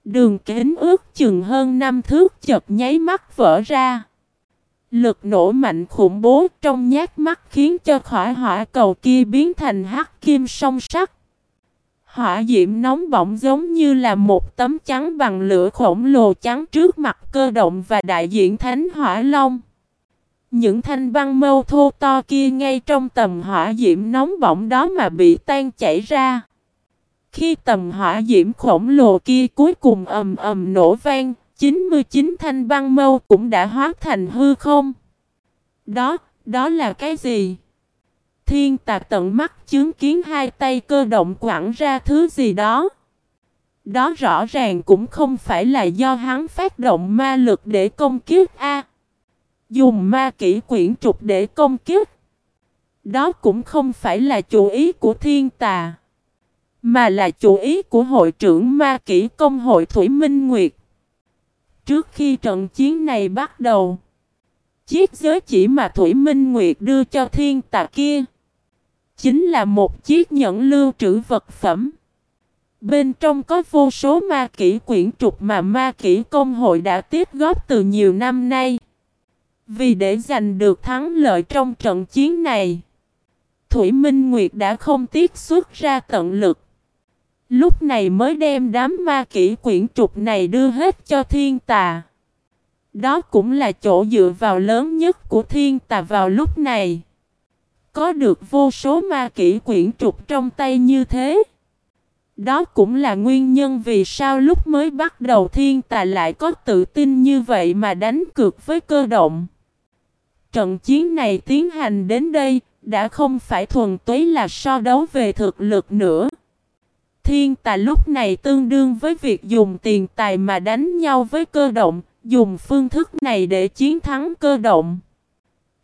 Đường kính ước chừng hơn năm thước chật nháy mắt vỡ ra. Lực nổ mạnh khủng bố trong nhát mắt khiến cho khỏa hỏa cầu kia biến thành hắc kim song sắc. Hỏa diễm nóng bỏng giống như là một tấm trắng bằng lửa khổng lồ trắng trước mặt cơ động và đại diện Thánh Hỏa Long. Những thanh băng mâu thô to kia ngay trong tầm hỏa diễm nóng bỏng đó mà bị tan chảy ra. Khi tầm hỏa diễm khổng lồ kia cuối cùng ầm ầm nổ vang, 99 thanh băng mâu cũng đã hóa thành hư không. Đó, đó là cái gì? Thiên tà tận mắt chứng kiến hai tay cơ động quẳng ra thứ gì đó. Đó rõ ràng cũng không phải là do hắn phát động ma lực để công kiếp A. dùng ma kỹ quyển trục để công kiếp. Đó cũng không phải là chủ ý của thiên tà. Mà là chủ ý của hội trưởng ma kỹ công hội Thủy Minh Nguyệt. Trước khi trận chiến này bắt đầu, chiếc giới chỉ mà Thủy Minh Nguyệt đưa cho thiên tà kia, chính là một chiếc nhẫn lưu trữ vật phẩm. Bên trong có vô số ma kỹ quyển trục mà ma kỹ công hội đã tiếp góp từ nhiều năm nay. Vì để giành được thắng lợi trong trận chiến này, Thủy Minh Nguyệt đã không tiếc xuất ra tận lực. Lúc này mới đem đám ma kỹ quyển trục này đưa hết cho thiên tà. Đó cũng là chỗ dựa vào lớn nhất của thiên tà vào lúc này. Có được vô số ma kỹ quyển trục trong tay như thế. Đó cũng là nguyên nhân vì sao lúc mới bắt đầu thiên tà lại có tự tin như vậy mà đánh cược với cơ động. Trận chiến này tiến hành đến đây đã không phải thuần túy là so đấu về thực lực nữa. Thiên tà lúc này tương đương với việc dùng tiền tài mà đánh nhau với cơ động, dùng phương thức này để chiến thắng cơ động.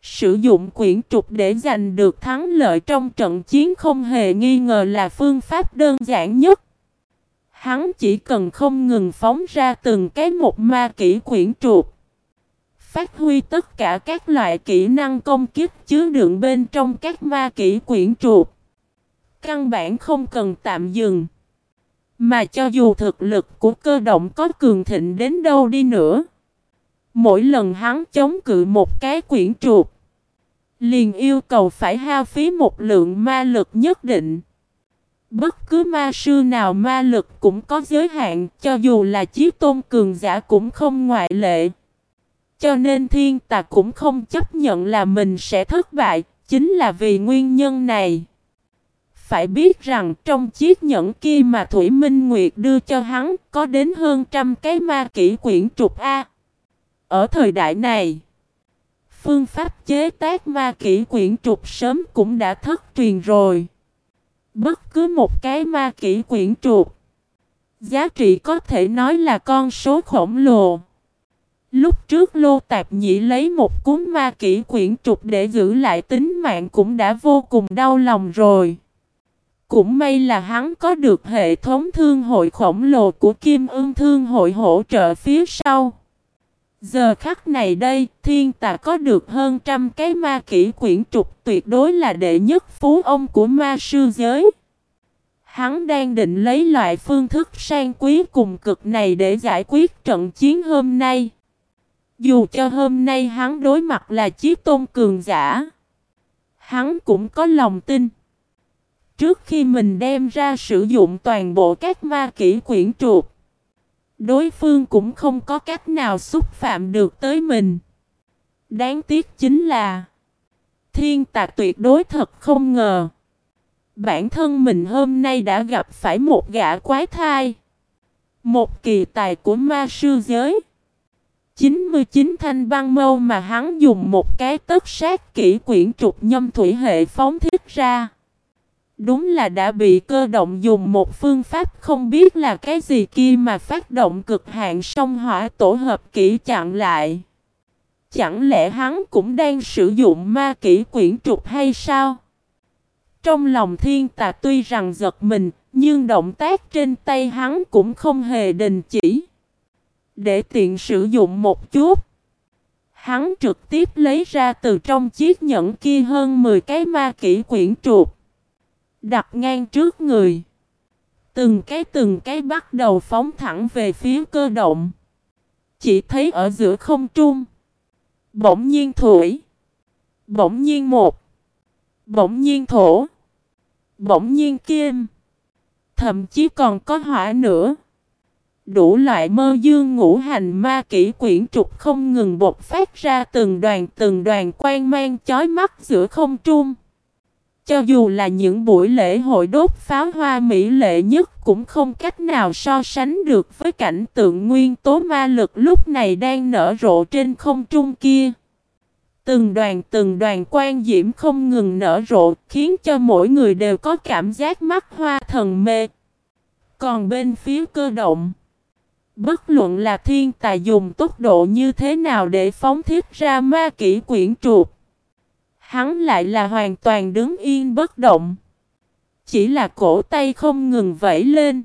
Sử dụng quyển trục để giành được thắng lợi trong trận chiến không hề nghi ngờ là phương pháp đơn giản nhất. Hắn chỉ cần không ngừng phóng ra từng cái một ma kỹ quyển trục. Phát huy tất cả các loại kỹ năng công kích chứa đựng bên trong các ma kỹ quyển trục. Căn bản không cần tạm dừng. Mà cho dù thực lực của cơ động có cường thịnh đến đâu đi nữa. Mỗi lần hắn chống cự một cái quyển trục. Liền yêu cầu phải hao phí một lượng ma lực nhất định. Bất cứ ma sư nào ma lực cũng có giới hạn, cho dù là chiếc tôn cường giả cũng không ngoại lệ. Cho nên thiên tà cũng không chấp nhận là mình sẽ thất bại, chính là vì nguyên nhân này. Phải biết rằng trong chiếc nhẫn kia mà Thủy Minh Nguyệt đưa cho hắn có đến hơn trăm cái ma kỹ quyển trục A. Ở thời đại này, phương pháp chế tác ma kỹ quyển trục sớm cũng đã thất truyền rồi. Bất cứ một cái ma kỹ quyển trục, giá trị có thể nói là con số khổng lồ. Lúc trước Lô Tạp Nhĩ lấy một cuốn ma kỹ quyển trục để giữ lại tính mạng cũng đã vô cùng đau lòng rồi. Cũng may là hắn có được hệ thống thương hội khổng lồ của Kim ương Thương hội hỗ trợ phía sau. Giờ khắc này đây, thiên tà có được hơn trăm cái ma kỹ quyển trục tuyệt đối là đệ nhất phú ông của ma sư giới. Hắn đang định lấy loại phương thức sang quý cùng cực này để giải quyết trận chiến hôm nay. Dù cho hôm nay hắn đối mặt là chiếc tôn cường giả, hắn cũng có lòng tin. Trước khi mình đem ra sử dụng toàn bộ các ma kỹ quyển trục, đối phương cũng không có cách nào xúc phạm được tới mình. Đáng tiếc chính là, thiên tạc tuyệt đối thật không ngờ. Bản thân mình hôm nay đã gặp phải một gã quái thai. Một kỳ tài của ma sư giới. 99 thanh băng mâu mà hắn dùng một cái tất sát kỹ quyển trục nhâm thủy hệ phóng thiết ra. Đúng là đã bị cơ động dùng một phương pháp không biết là cái gì kia mà phát động cực hạn song hỏa tổ hợp kỹ chặn lại. Chẳng lẽ hắn cũng đang sử dụng ma kỹ quyển trục hay sao? Trong lòng thiên tà tuy rằng giật mình, nhưng động tác trên tay hắn cũng không hề đình chỉ. Để tiện sử dụng một chút. Hắn trực tiếp lấy ra từ trong chiếc nhẫn kia hơn 10 cái ma kỹ quyển trục. Đặt ngang trước người. Từng cái từng cái bắt đầu phóng thẳng về phía cơ động. Chỉ thấy ở giữa không trung. Bỗng nhiên thủy. Bỗng nhiên một. Bỗng nhiên thổ. Bỗng nhiên kim. Thậm chí còn có hỏa nữa. Đủ loại mơ dương ngũ hành ma kỹ quyển trục không ngừng bột phát ra từng đoàn từng đoàn quang mang chói mắt giữa không trung. Cho dù là những buổi lễ hội đốt pháo hoa mỹ lệ nhất cũng không cách nào so sánh được với cảnh tượng nguyên tố ma lực lúc này đang nở rộ trên không trung kia. Từng đoàn từng đoàn quan diễm không ngừng nở rộ khiến cho mỗi người đều có cảm giác mắt hoa thần mê. Còn bên phía cơ động, bất luận là thiên tài dùng tốc độ như thế nào để phóng thiết ra ma kỹ quyển trục. Hắn lại là hoàn toàn đứng yên bất động. Chỉ là cổ tay không ngừng vẫy lên.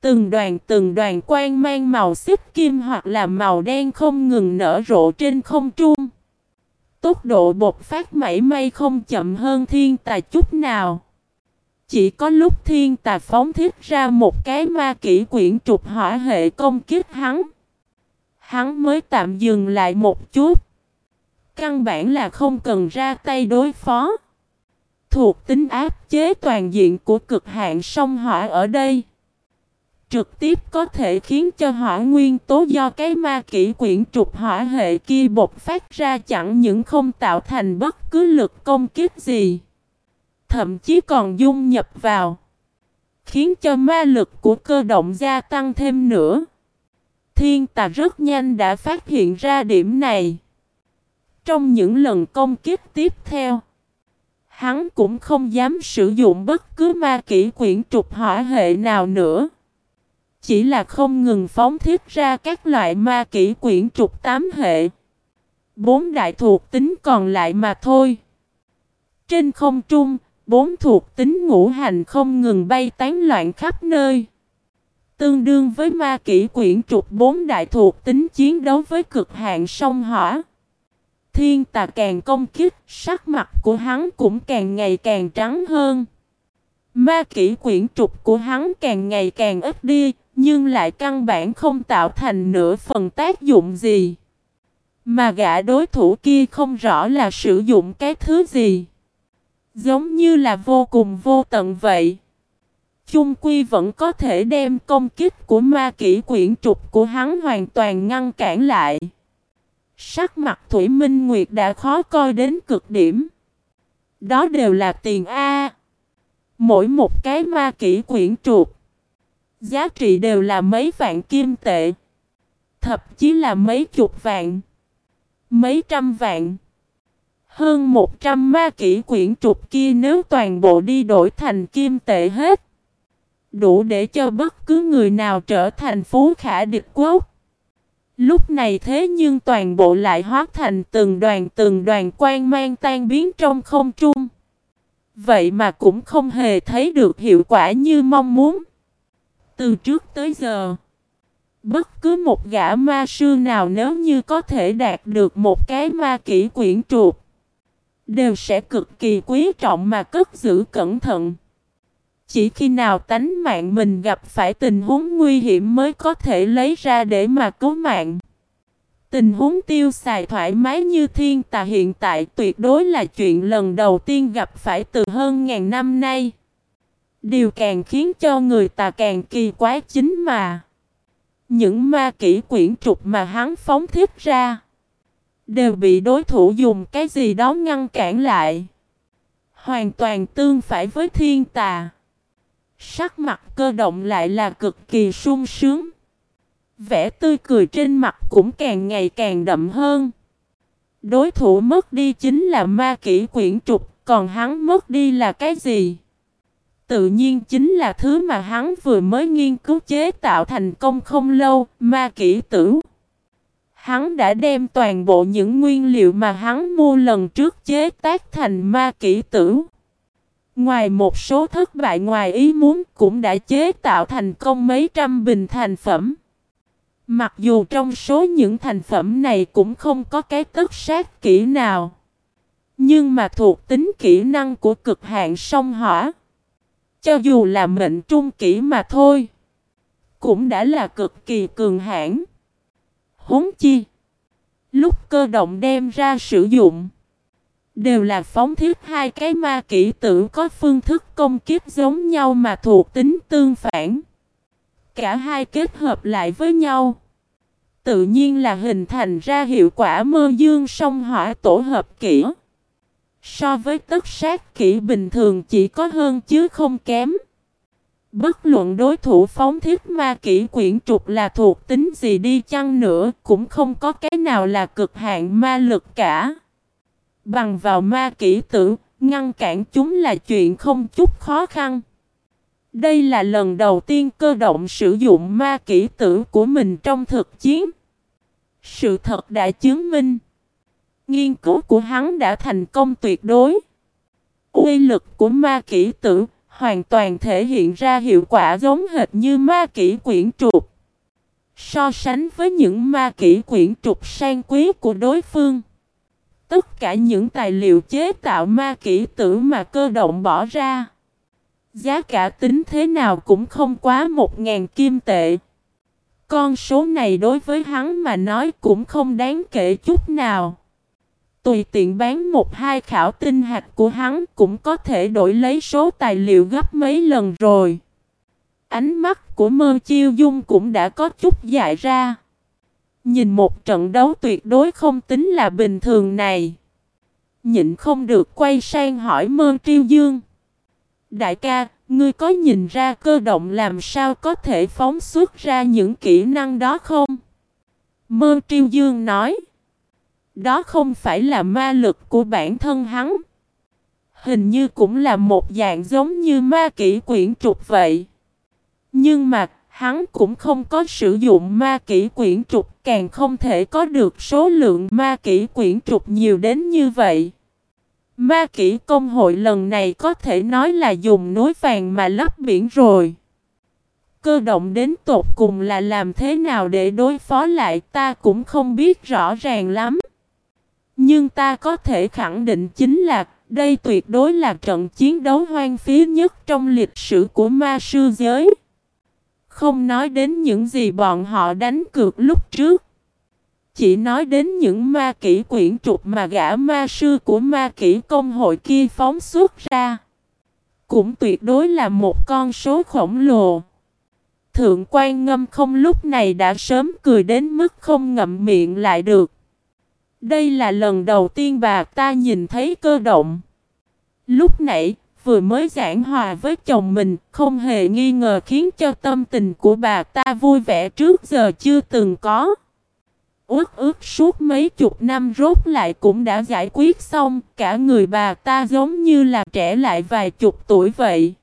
Từng đoàn từng đoàn quang mang màu xích kim hoặc là màu đen không ngừng nở rộ trên không trung. Tốc độ bột phát mảy may không chậm hơn thiên tài chút nào. Chỉ có lúc thiên tài phóng thiết ra một cái ma kỹ quyển trục hỏa hệ công kích hắn. Hắn mới tạm dừng lại một chút. Căn bản là không cần ra tay đối phó. Thuộc tính áp chế toàn diện của cực hạn sông hỏa ở đây. Trực tiếp có thể khiến cho hỏa nguyên tố do cái ma kỷ quyển trục hỏa hệ kia bộc phát ra chẳng những không tạo thành bất cứ lực công kích gì. Thậm chí còn dung nhập vào. Khiến cho ma lực của cơ động gia tăng thêm nữa. Thiên tà rất nhanh đã phát hiện ra điểm này. Trong những lần công kích tiếp theo, hắn cũng không dám sử dụng bất cứ ma kỹ quyển trục hỏa hệ nào nữa. Chỉ là không ngừng phóng thiết ra các loại ma kỹ quyển trục tám hệ. Bốn đại thuộc tính còn lại mà thôi. Trên không trung, bốn thuộc tính ngũ hành không ngừng bay tán loạn khắp nơi. Tương đương với ma kỹ quyển trục bốn đại thuộc tính chiến đấu với cực hạn sông hỏa. Thiên tà càng công kích, sắc mặt của hắn cũng càng ngày càng trắng hơn. Ma kỹ quyển trục của hắn càng ngày càng ít đi, nhưng lại căn bản không tạo thành nửa phần tác dụng gì. Mà gã đối thủ kia không rõ là sử dụng cái thứ gì. Giống như là vô cùng vô tận vậy. Chung quy vẫn có thể đem công kích của ma kỹ quyển trục của hắn hoàn toàn ngăn cản lại. Sắc mặt Thủy Minh Nguyệt đã khó coi đến cực điểm. Đó đều là tiền A. Mỗi một cái ma kỹ quyển trục. Giá trị đều là mấy vạn kim tệ. Thậm chí là mấy chục vạn. Mấy trăm vạn. Hơn một trăm ma kỹ quyển trục kia nếu toàn bộ đi đổi thành kim tệ hết. Đủ để cho bất cứ người nào trở thành phú khả địch quốc. Lúc này thế nhưng toàn bộ lại hóa thành từng đoàn từng đoàn quang mang tan biến trong không trung. Vậy mà cũng không hề thấy được hiệu quả như mong muốn. Từ trước tới giờ, bất cứ một gã ma sư nào nếu như có thể đạt được một cái ma kỹ quyển trục, đều sẽ cực kỳ quý trọng mà cất giữ cẩn thận. Chỉ khi nào tánh mạng mình gặp phải tình huống nguy hiểm mới có thể lấy ra để mà cứu mạng. Tình huống tiêu xài thoải mái như thiên tà hiện tại tuyệt đối là chuyện lần đầu tiên gặp phải từ hơn ngàn năm nay. Điều càng khiến cho người ta càng kỳ quái chính mà. Những ma kỹ quyển trục mà hắn phóng thiết ra. Đều bị đối thủ dùng cái gì đó ngăn cản lại. Hoàn toàn tương phải với thiên tà. Sắc mặt cơ động lại là cực kỳ sung sướng. Vẻ tươi cười trên mặt cũng càng ngày càng đậm hơn. Đối thủ mất đi chính là ma kỹ quyển trục, còn hắn mất đi là cái gì? Tự nhiên chính là thứ mà hắn vừa mới nghiên cứu chế tạo thành công không lâu, ma kỹ tử. Hắn đã đem toàn bộ những nguyên liệu mà hắn mua lần trước chế tác thành ma kỹ tử. Ngoài một số thất bại ngoài ý muốn cũng đã chế tạo thành công mấy trăm bình thành phẩm. Mặc dù trong số những thành phẩm này cũng không có cái tất sát kỹ nào. Nhưng mà thuộc tính kỹ năng của cực hạn sông hỏa. Cho dù là mệnh trung kỹ mà thôi. Cũng đã là cực kỳ cường hãn. Huống chi. Lúc cơ động đem ra sử dụng. Đều là phóng thiết hai cái ma kỹ tử có phương thức công kiếp giống nhau mà thuộc tính tương phản. Cả hai kết hợp lại với nhau. Tự nhiên là hình thành ra hiệu quả mơ dương song hỏa tổ hợp kỹ. So với tất sát kỹ bình thường chỉ có hơn chứ không kém. Bất luận đối thủ phóng thiết ma kỹ quyển trục là thuộc tính gì đi chăng nữa cũng không có cái nào là cực hạn ma lực cả. Bằng vào ma kỹ tử, ngăn cản chúng là chuyện không chút khó khăn. Đây là lần đầu tiên cơ động sử dụng ma kỹ tử của mình trong thực chiến. Sự thật đã chứng minh. Nghiên cứu của hắn đã thành công tuyệt đối. Uy lực của ma kỹ tử hoàn toàn thể hiện ra hiệu quả giống hệt như ma kỹ quyển trục. So sánh với những ma kỹ quyển trục sang quý của đối phương. Tất cả những tài liệu chế tạo ma kỹ tử mà cơ động bỏ ra. Giá cả tính thế nào cũng không quá một ngàn kim tệ. Con số này đối với hắn mà nói cũng không đáng kể chút nào. Tùy tiện bán một hai khảo tinh hạt của hắn cũng có thể đổi lấy số tài liệu gấp mấy lần rồi. Ánh mắt của mơ chiêu dung cũng đã có chút dại ra. Nhìn một trận đấu tuyệt đối không tính là bình thường này. Nhịn không được quay sang hỏi mơ triêu dương. Đại ca, ngươi có nhìn ra cơ động làm sao có thể phóng xuất ra những kỹ năng đó không? Mơ triêu dương nói. Đó không phải là ma lực của bản thân hắn. Hình như cũng là một dạng giống như ma kỹ quyển trục vậy. Nhưng mà hắn cũng không có sử dụng ma kỹ quyển trục, càng không thể có được số lượng ma kỹ quyển trục nhiều đến như vậy. Ma kỹ công hội lần này có thể nói là dùng núi vàng mà lấp biển rồi. Cơ động đến tột cùng là làm thế nào để đối phó lại ta cũng không biết rõ ràng lắm. Nhưng ta có thể khẳng định chính là đây tuyệt đối là trận chiến đấu hoang phí nhất trong lịch sử của ma sư giới. Không nói đến những gì bọn họ đánh cược lúc trước. Chỉ nói đến những ma kỹ quyển trục mà gã ma sư của ma kỹ công hội kia phóng xuất ra. Cũng tuyệt đối là một con số khổng lồ. Thượng quan ngâm không lúc này đã sớm cười đến mức không ngậm miệng lại được. Đây là lần đầu tiên bà ta nhìn thấy cơ động. Lúc nãy, vừa mới giảng hòa với chồng mình, không hề nghi ngờ khiến cho tâm tình của bà ta vui vẻ trước giờ chưa từng có. Ước ước suốt mấy chục năm rốt lại cũng đã giải quyết xong, cả người bà ta giống như là trẻ lại vài chục tuổi vậy.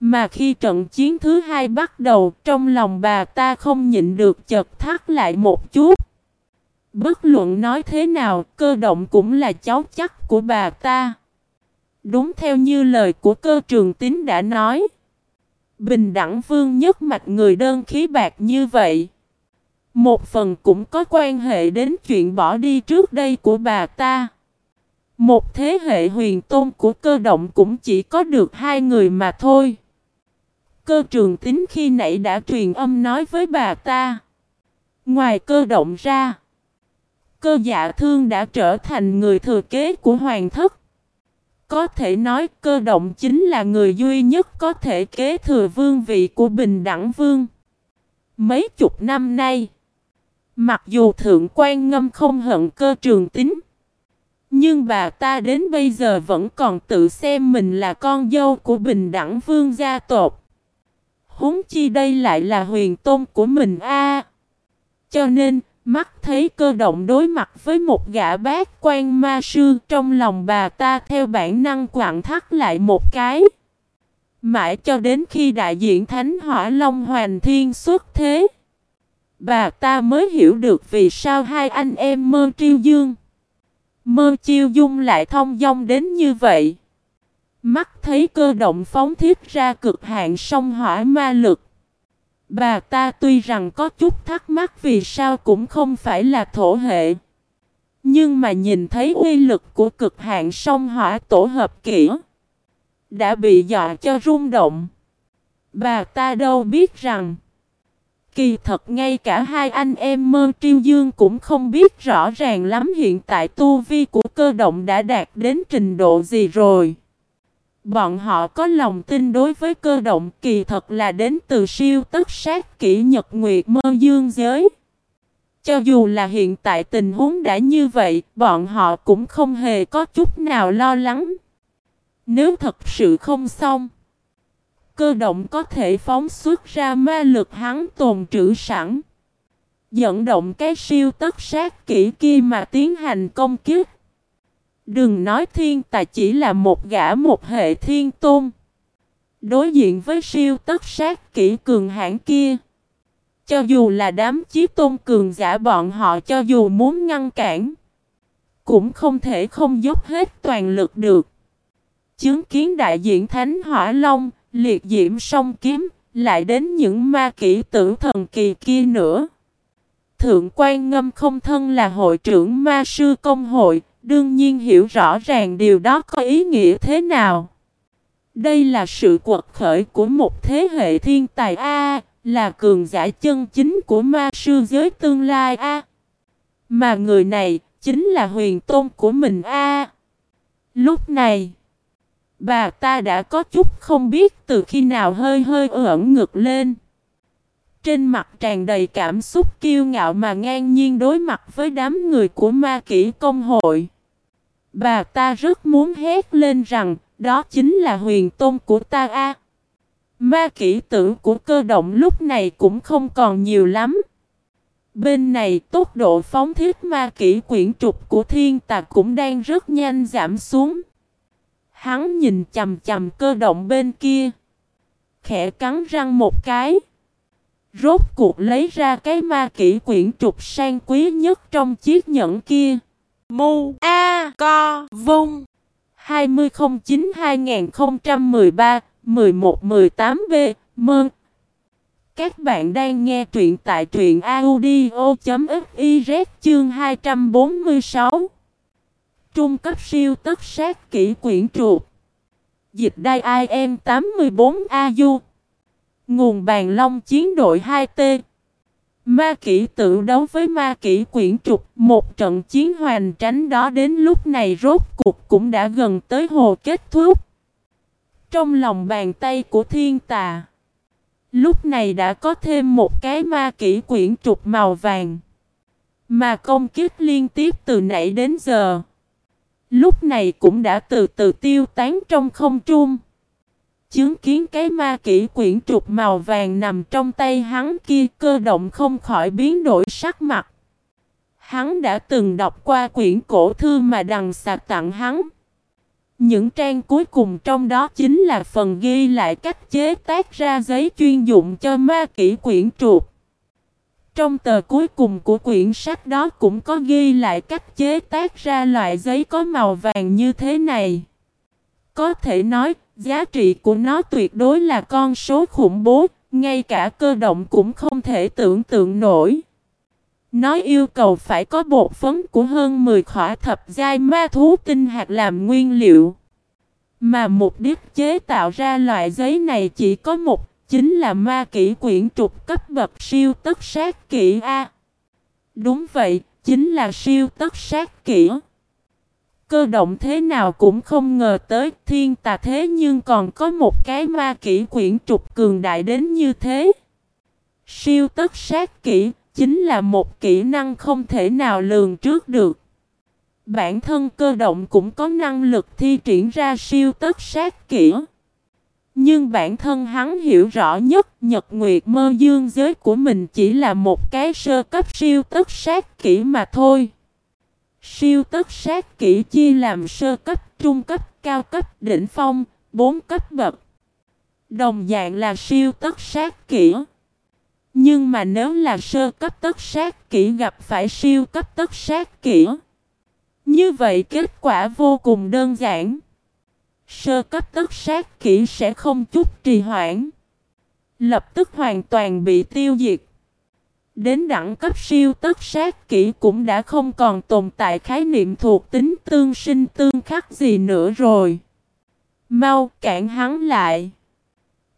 Mà khi trận chiến thứ hai bắt đầu, trong lòng bà ta không nhịn được chật thắt lại một chút. Bất luận nói thế nào, cơ động cũng là cháu chắc của bà ta. Đúng theo như lời của cơ trường tín đã nói. Bình đẳng vương nhất mạch người đơn khí bạc như vậy. Một phần cũng có quan hệ đến chuyện bỏ đi trước đây của bà ta. Một thế hệ huyền tôn của cơ động cũng chỉ có được hai người mà thôi. Cơ trường tính khi nãy đã truyền âm nói với bà ta. Ngoài cơ động ra, cơ dạ thương đã trở thành người thừa kế của hoàng thất. Có thể nói cơ động chính là người duy nhất có thể kế thừa vương vị của bình đẳng vương. Mấy chục năm nay, Mặc dù thượng quan ngâm không hận cơ trường tính Nhưng bà ta đến bây giờ vẫn còn tự xem mình là con dâu của bình đẳng vương gia tộc Húng chi đây lại là huyền tôn của mình a Cho nên, mắt thấy cơ động đối mặt với một gã bác quan ma sư, Trong lòng bà ta theo bản năng quặn thắt lại một cái Mãi cho đến khi đại diện Thánh Hỏa Long hoàn Thiên xuất thế. Bà ta mới hiểu được vì sao hai anh em mơ triêu dương. Mơ chiêu dung lại thông dong đến như vậy. Mắt thấy cơ động phóng thiết ra cực hạn sông hỏa ma lực. Bà ta tuy rằng có chút thắc mắc vì sao cũng không phải là thổ hệ. Nhưng mà nhìn thấy uy lực của cực hạn sông hỏa tổ hợp kỹ. Đã bị dọa cho rung động. Bà ta đâu biết rằng. Kỳ thật ngay cả hai anh em mơ triêu dương cũng không biết rõ ràng lắm hiện tại tu vi của cơ động đã đạt đến trình độ gì rồi. Bọn họ có lòng tin đối với cơ động kỳ thật là đến từ siêu tất sát kỹ nhật nguyệt mơ dương giới. Cho dù là hiện tại tình huống đã như vậy, bọn họ cũng không hề có chút nào lo lắng. Nếu thật sự không xong, cơ động có thể phóng xuất ra ma lực hắn tồn trữ sẵn. Dẫn động cái siêu tất sát kỹ kia mà tiến hành công kiếp. Đừng nói thiên tài chỉ là một gã một hệ thiên tôn. Đối diện với siêu tất sát kỹ cường hãn kia. Cho dù là đám chí tôn cường giả bọn họ cho dù muốn ngăn cản. Cũng không thể không dốc hết toàn lực được. Chứng kiến đại diện Thánh Hỏa Long, liệt diễm song kiếm, lại đến những ma kỹ tử thần kỳ kia nữa. Thượng quan ngâm không thân là hội trưởng ma sư công hội, đương nhiên hiểu rõ ràng điều đó có ý nghĩa thế nào. Đây là sự quật khởi của một thế hệ thiên tài A, là cường giả chân chính của ma sư giới tương lai A. Mà người này chính là huyền tôn của mình A. Lúc này, bà ta đã có chút không biết từ khi nào hơi hơi ẩn ngực lên. Trên mặt tràn đầy cảm xúc kiêu ngạo mà ngang nhiên đối mặt với đám người của ma kỹ công hội. Bà ta rất muốn hét lên rằng, đó chính là huyền tôn của ta a. Ma kỹ tử của cơ động lúc này cũng không còn nhiều lắm. Bên này tốc độ phóng thiết ma kỹ quyển trục của thiên tạc cũng đang rất nhanh giảm xuống. Hắn nhìn chầm chầm cơ động bên kia. Khẽ cắn răng một cái. Rốt cuộc lấy ra cái ma kỹ quyển trục sang quý nhất trong chiếc nhẫn kia. Mu, A, Co, Vung. 2009-2013-11-18B Mơn. Các bạn đang nghe truyện tại truyện audio.fiz chương 246 Trung cấp siêu tất sát kỹ quyển trục. Dịch đai IM 84AU Nguồn bàn long chiến đội 2T Ma kỹ tự đấu với ma kỹ quyển trục, một trận chiến hoành tránh đó đến lúc này rốt cuộc cũng đã gần tới hồ kết thúc. Trong lòng bàn tay của thiên tà, lúc này đã có thêm một cái ma kỹ quyển trục màu vàng. Mà công kích liên tiếp từ nãy đến giờ. Lúc này cũng đã từ từ tiêu tán trong không trung. Chứng kiến cái ma kỹ quyển trục màu vàng nằm trong tay hắn kia cơ động không khỏi biến đổi sắc mặt. Hắn đã từng đọc qua quyển cổ thư mà đằng sạc tặng hắn. Những trang cuối cùng trong đó chính là phần ghi lại cách chế tác ra giấy chuyên dụng cho ma kỹ quyển trục. Trong tờ cuối cùng của quyển sách đó cũng có ghi lại cách chế tác ra loại giấy có màu vàng như thế này. Có thể nói, giá trị của nó tuyệt đối là con số khủng bố, ngay cả cơ động cũng không thể tưởng tượng nổi. Nó yêu cầu phải có bột phấn của hơn 10 khỏa thập giai ma thú tinh hạt làm nguyên liệu. Mà mục đích chế tạo ra loại giấy này chỉ có một, chính là ma kỹ quyển trục cấp bậc siêu tất sát kỹ A. Đúng vậy, chính là siêu tất sát kỹ. Cơ động thế nào cũng không ngờ tới, thiên tà thế nhưng còn có một cái ma kỹ quyển trục cường đại đến như thế. Siêu tất sát kỹ chính là một kỹ năng không thể nào lường trước được. Bản thân cơ động cũng có năng lực thi triển ra siêu tất sát kỹ. Nhưng bản thân hắn hiểu rõ nhất Nhật Nguyệt mơ dương giới của mình chỉ là một cái sơ cấp siêu tất sát kỹ mà thôi. Siêu tất sát kỹ chia làm sơ cấp, trung cấp, cao cấp, đỉnh phong, bốn cấp bậc. Đồng dạng là siêu tất sát kỹ. Nhưng mà nếu là sơ cấp tất sát kỹ gặp phải siêu cấp tất sát kỹ. Như vậy kết quả vô cùng đơn giản. Sơ cấp tất sát kỹ sẽ không chút trì hoãn. Lập tức hoàn toàn bị tiêu diệt. Đến đẳng cấp siêu tất sát kỹ cũng đã không còn tồn tại khái niệm thuộc tính tương sinh tương khắc gì nữa rồi. Mau cản hắn lại.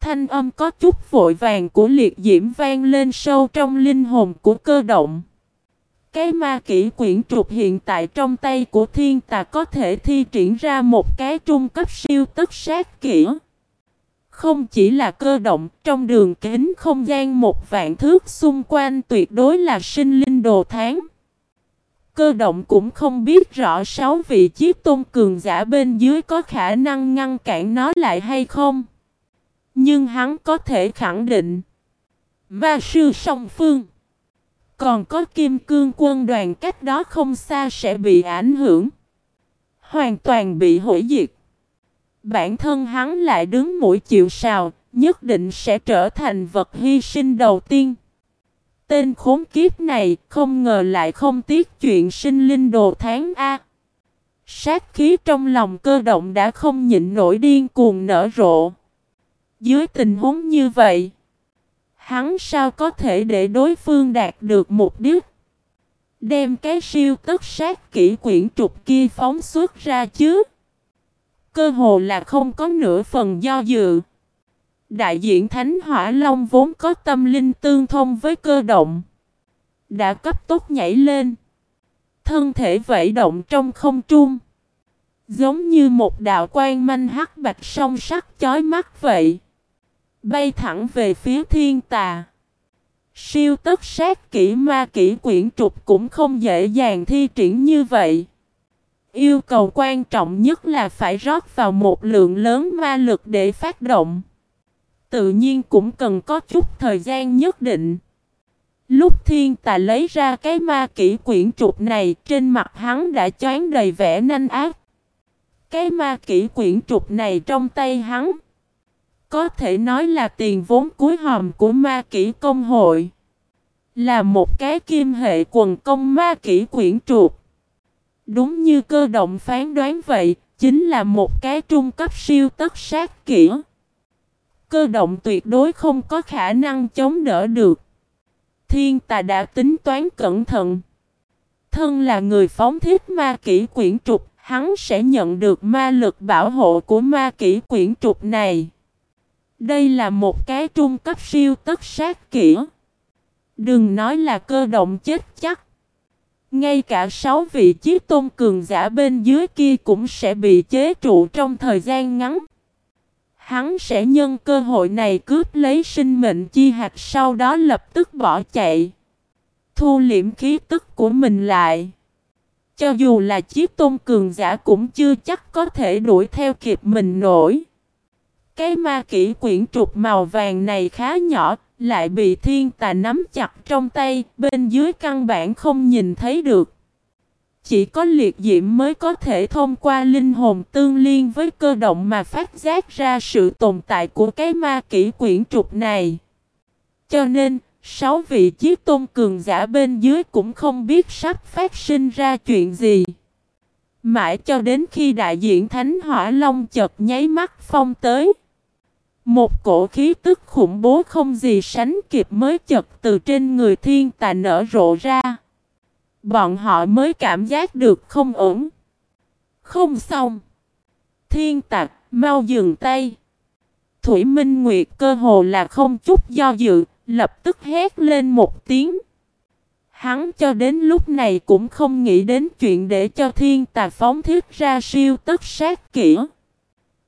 Thanh âm có chút vội vàng của liệt diễm vang lên sâu trong linh hồn của cơ động. Cái ma kỹ quyển trục hiện tại trong tay của thiên tà có thể thi triển ra một cái trung cấp siêu tất sát kỹ. Không chỉ là cơ động, trong đường kính không gian một vạn thước xung quanh tuyệt đối là sinh linh đồ tháng. Cơ động cũng không biết rõ sáu vị chiếc tôn cường giả bên dưới có khả năng ngăn cản nó lại hay không. Nhưng hắn có thể khẳng định. Ma sư song phương. Còn có kim cương quân đoàn cách đó không xa sẽ bị ảnh hưởng. Hoàn toàn bị hủy diệt. Bản thân hắn lại đứng mũi chịu sào, nhất định sẽ trở thành vật hy sinh đầu tiên. Tên khốn kiếp này không ngờ lại không tiếc chuyện sinh linh đồ tháng A. Sát khí trong lòng cơ động đã không nhịn nổi điên cuồng nở rộ. Dưới tình huống như vậy, hắn sao có thể để đối phương đạt được mục đích? Đem cái siêu tức sát kỹ quyển trục kia phóng xuất ra chứ? Cơ hồ là không có nửa phần do dự. Đại diện Thánh Hỏa Long vốn có tâm linh tương thông với cơ động. Đã cấp tốc nhảy lên. Thân thể vẫy động trong không trung. Giống như một đạo quan manh hắc bạch song sắc chói mắt vậy. Bay thẳng về phía thiên tà. Siêu tất sát kỹ ma kỹ quyển trục cũng không dễ dàng thi triển như vậy. Yêu cầu quan trọng nhất là phải rót vào một lượng lớn ma lực để phát động. Tự nhiên cũng cần có chút thời gian nhất định. Lúc thiên tài lấy ra cái ma kỹ quyển trục này, trên mặt hắn đã choáng đầy vẻ nanh ác. Cái ma kỹ quyển trục này trong tay hắn, có thể nói là tiền vốn cuối hòm của ma kỹ công hội. Là một cái kim hệ quần công ma kỹ quyển trục. Đúng như cơ động phán đoán vậy, chính là một cái trung cấp siêu tất sát kỹ. Cơ động tuyệt đối không có khả năng chống đỡ được. Thiên tà đã tính toán cẩn thận. Thân là người phóng thiết ma kỹ quyển trục, hắn sẽ nhận được ma lực bảo hộ của ma kỹ quyển trục này. Đây là một cái trung cấp siêu tất sát kỹ. Đừng nói là cơ động chết chắc. Ngay cả sáu vị chiếc tôn cường giả bên dưới kia cũng sẽ bị chế trụ trong thời gian ngắn. Hắn sẽ nhân cơ hội này cướp lấy sinh mệnh chi hạt sau đó lập tức bỏ chạy. Thu liễm khí tức của mình lại. Cho dù là chiếc tôn cường giả cũng chưa chắc có thể đuổi theo kịp mình nổi. Cái ma kỹ quyển trục màu vàng này khá nhỏ, lại bị thiên tà nắm chặt trong tay, bên dưới căn bản không nhìn thấy được. Chỉ có liệt diễm mới có thể thông qua linh hồn tương liên với cơ động mà phát giác ra sự tồn tại của cái ma kỹ quyển trục này. Cho nên, sáu vị chiếc tôn cường giả bên dưới cũng không biết sắp phát sinh ra chuyện gì. Mãi cho đến khi đại diện Thánh Hỏa Long chợt nháy mắt phong tới. Một cổ khí tức khủng bố không gì sánh kịp mới chật từ trên người thiên tà nở rộ ra. Bọn họ mới cảm giác được không ổn. Không xong. Thiên tạc, mau dừng tay. Thủy Minh Nguyệt cơ hồ là không chút do dự, lập tức hét lên một tiếng. Hắn cho đến lúc này cũng không nghĩ đến chuyện để cho thiên tà phóng thiết ra siêu tất sát kỹ.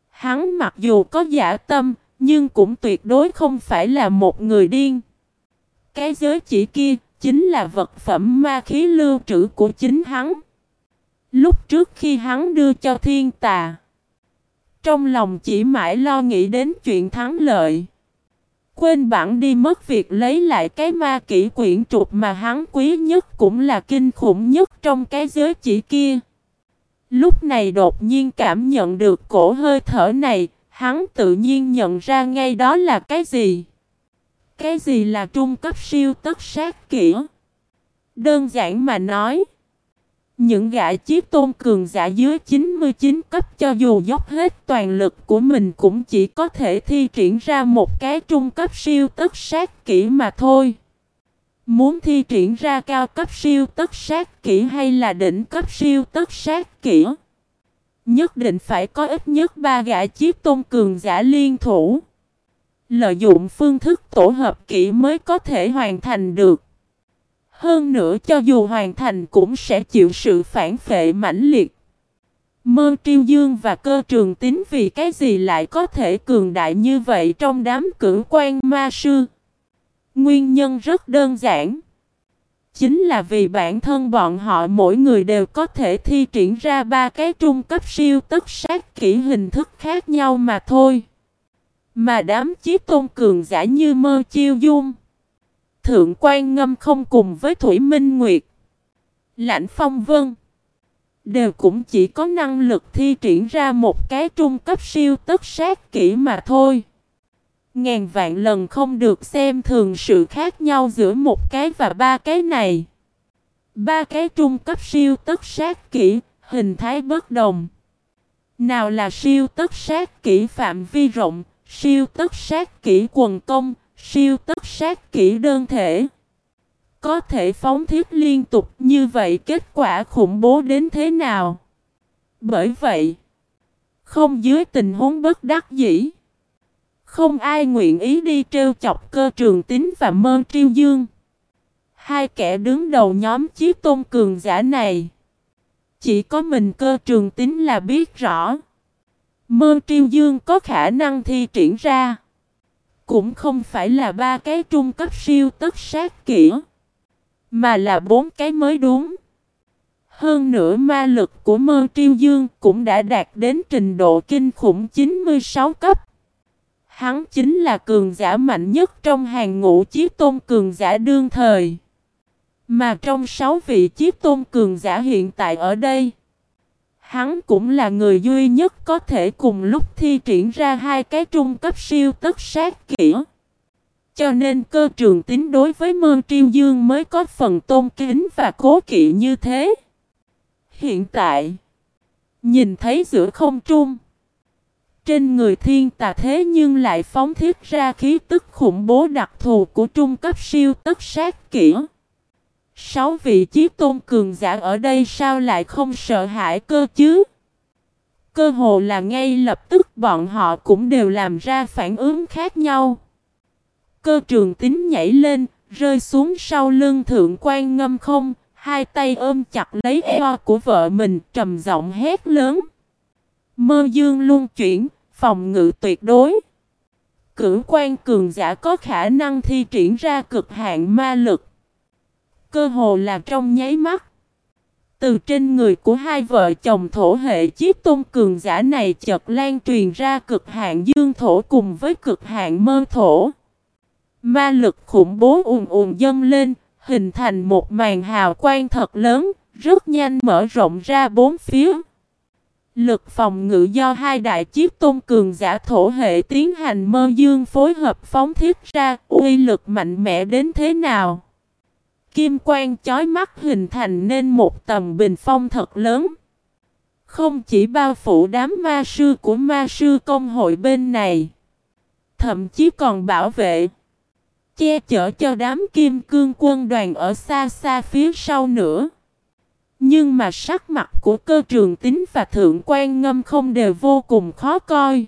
Hắn mặc dù có giả tâm, nhưng cũng tuyệt đối không phải là một người điên. Cái giới chỉ kia chính là vật phẩm ma khí lưu trữ của chính hắn. Lúc trước khi hắn đưa cho thiên tà, trong lòng chỉ mãi lo nghĩ đến chuyện thắng lợi. Quên bản đi mất việc lấy lại cái ma kỷ quyển trục mà hắn quý nhất cũng là kinh khủng nhất trong cái giới chỉ kia. Lúc này đột nhiên cảm nhận được cổ hơi thở này, Hắn tự nhiên nhận ra ngay đó là cái gì. Cái gì là trung cấp siêu tất sát kỹ? Đơn giản mà nói. Những gã chiếc tôn cường giả dưới 99 cấp cho dù dốc hết toàn lực của mình cũng chỉ có thể thi triển ra một cái trung cấp siêu tất sát kỹ mà thôi. Muốn thi triển ra cao cấp siêu tất sát kỹ hay là đỉnh cấp siêu tất sát kỹ? Nhất định phải có ít nhất ba gã chiếc tôn cường giả liên thủ. Lợi dụng phương thức tổ hợp kỹ mới có thể hoàn thành được. Hơn nữa cho dù hoàn thành cũng sẽ chịu sự phản phệ mãnh liệt. Mơ triêu dương và cơ trường tính vì cái gì lại có thể cường đại như vậy trong đám cử quan ma sư. Nguyên nhân rất đơn giản. Chính là vì bản thân bọn họ mỗi người đều có thể thi triển ra ba cái trung cấp siêu tất sát kỹ hình thức khác nhau mà thôi. Mà đám chí tôn cường giả như mơ chiêu dung. Thượng quan ngâm không cùng với Thủy Minh Nguyệt. Lãnh Phong Vân. Đều cũng chỉ có năng lực thi triển ra một cái trung cấp siêu tất sát kỹ mà thôi. Ngàn vạn lần không được xem thường sự khác nhau giữa một cái và ba cái này. Ba cái trung cấp siêu tất sát kỹ, hình thái bất đồng. Nào là siêu tất sát kỹ phạm vi rộng, siêu tất sát kỹ quần công, siêu tất sát kỹ đơn thể. Có thể phóng thiết liên tục như vậy kết quả khủng bố đến thế nào? Bởi vậy, không dưới tình huống bất đắc dĩ. Không ai nguyện ý đi trêu chọc cơ trường tính và mơ triêu dương. Hai kẻ đứng đầu nhóm chiếc tôn cường giả này. Chỉ có mình cơ trường tính là biết rõ. Mơ triêu dương có khả năng thi triển ra. Cũng không phải là ba cái trung cấp siêu tất sát kỹ. Mà là bốn cái mới đúng. Hơn nữa ma lực của mơ triêu dương cũng đã đạt đến trình độ kinh khủng 96 cấp. Hắn chính là cường giả mạnh nhất trong hàng ngũ chiếc tôn cường giả đương thời. Mà trong sáu vị chiếc tôn cường giả hiện tại ở đây, hắn cũng là người duy nhất có thể cùng lúc thi triển ra hai cái trung cấp siêu tất sát kỹ. Cho nên cơ trường tính đối với mơ triêu dương mới có phần tôn kính và cố kỵ như thế. Hiện tại, nhìn thấy giữa không trung, trên người thiên tà thế nhưng lại phóng thiết ra khí tức khủng bố đặc thù của trung cấp siêu tất sát kỹ. Sáu vị chí tôn cường giả ở đây sao lại không sợ hãi cơ chứ? Cơ hồ là ngay lập tức bọn họ cũng đều làm ra phản ứng khác nhau. Cơ trường tính nhảy lên, rơi xuống sau lưng thượng quan ngâm không, hai tay ôm chặt lấy eo của vợ mình trầm giọng hét lớn. Mơ dương luôn chuyển, phòng ngự tuyệt đối. Cử quan cường giả có khả năng thi triển ra cực hạn ma lực. Cơ hồ là trong nháy mắt. Từ trên người của hai vợ chồng thổ hệ chiếc tôn cường giả này chợt lan truyền ra cực hạn dương thổ cùng với cực hạn mơ thổ. Ma lực khủng bố ùn ùn dâng lên, hình thành một màn hào quang thật lớn, rất nhanh mở rộng ra bốn phía. Lực phòng ngự do hai đại chiếc tôn cường giả thổ hệ tiến hành mơ dương phối hợp phóng thiết ra, uy lực mạnh mẽ đến thế nào? Kim quang chói mắt hình thành nên một tầm bình phong thật lớn. Không chỉ bao phủ đám ma sư của ma sư công hội bên này, thậm chí còn bảo vệ, che chở cho đám kim cương quân đoàn ở xa xa phía sau nữa. Nhưng mà sắc mặt của cơ trường tính và thượng quan ngâm không đều vô cùng khó coi.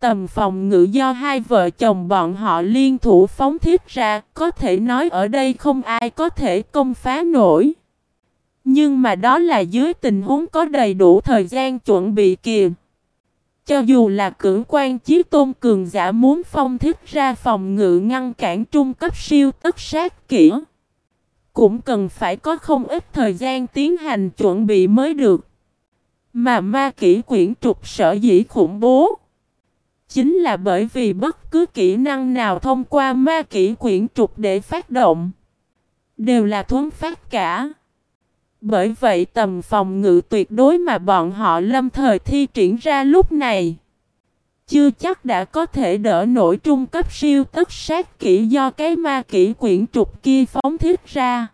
Tầm phòng ngự do hai vợ chồng bọn họ liên thủ phóng thiết ra, có thể nói ở đây không ai có thể công phá nổi. Nhưng mà đó là dưới tình huống có đầy đủ thời gian chuẩn bị kìa. Cho dù là cử quan chí tôn cường giả muốn phong thiết ra phòng ngự ngăn cản trung cấp siêu tất sát kỹ cũng cần phải có không ít thời gian tiến hành chuẩn bị mới được. Mà ma kỹ quyển trục sở dĩ khủng bố. Chính là bởi vì bất cứ kỹ năng nào thông qua ma kỹ quyển trục để phát động. Đều là thuấn phát cả. Bởi vậy tầm phòng ngự tuyệt đối mà bọn họ lâm thời thi triển ra lúc này chưa chắc đã có thể đỡ nổi trung cấp siêu tất sát kỹ do cái ma kỹ quyển trục kia phóng thiết ra.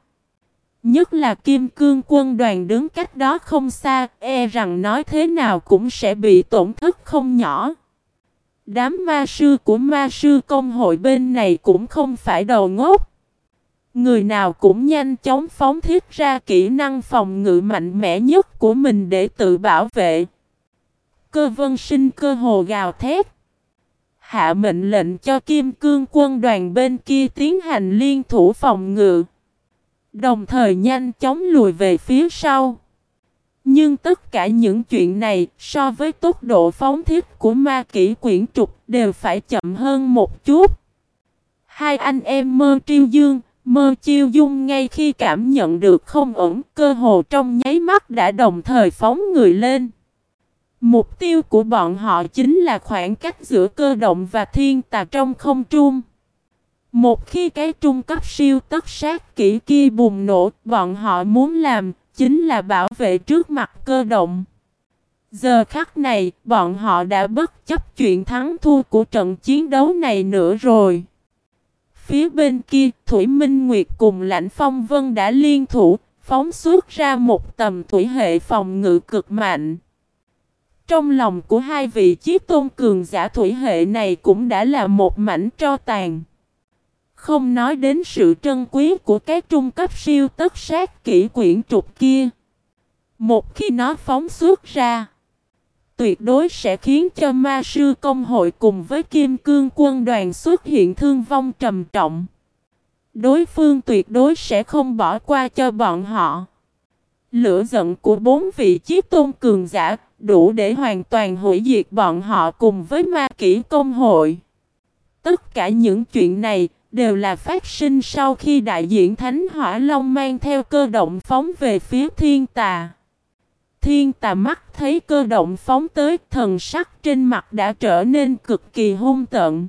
Nhất là kim cương quân đoàn đứng cách đó không xa, e rằng nói thế nào cũng sẽ bị tổn thất không nhỏ. Đám ma sư của ma sư công hội bên này cũng không phải đầu ngốc. Người nào cũng nhanh chóng phóng thiết ra kỹ năng phòng ngự mạnh mẽ nhất của mình để tự bảo vệ. Cơ vân sinh cơ hồ gào thét. Hạ mệnh lệnh cho kim cương quân đoàn bên kia tiến hành liên thủ phòng ngự. Đồng thời nhanh chóng lùi về phía sau. Nhưng tất cả những chuyện này so với tốc độ phóng thiết của ma Kỷ quyển trục đều phải chậm hơn một chút. Hai anh em mơ triêu dương, mơ chiêu dung ngay khi cảm nhận được không ổn cơ hồ trong nháy mắt đã đồng thời phóng người lên. Mục tiêu của bọn họ chính là khoảng cách giữa cơ động và thiên tà trong không trung. Một khi cái trung cấp siêu tất sát kỹ kia bùng nổ, bọn họ muốn làm chính là bảo vệ trước mặt cơ động. Giờ khắc này, bọn họ đã bất chấp chuyện thắng thua của trận chiến đấu này nữa rồi. Phía bên kia, Thủy Minh Nguyệt cùng Lãnh Phong Vân đã liên thủ, phóng xuất ra một tầm thủy hệ phòng ngự cực mạnh. Trong lòng của hai vị chiếc tôn cường giả thủy hệ này cũng đã là một mảnh tro tàn. Không nói đến sự trân quý của cái trung cấp siêu tất sát kỹ quyển trục kia. Một khi nó phóng xuất ra, tuyệt đối sẽ khiến cho ma sư công hội cùng với kim cương quân đoàn xuất hiện thương vong trầm trọng. Đối phương tuyệt đối sẽ không bỏ qua cho bọn họ. Lửa giận của bốn vị chiếc tôn cường giả đủ để hoàn toàn hủy diệt bọn họ cùng với ma kỹ công hội. Tất cả những chuyện này đều là phát sinh sau khi đại diện Thánh Hỏa Long mang theo cơ động phóng về phía thiên tà. Thiên tà mắt thấy cơ động phóng tới, thần sắc trên mặt đã trở nên cực kỳ hung tận.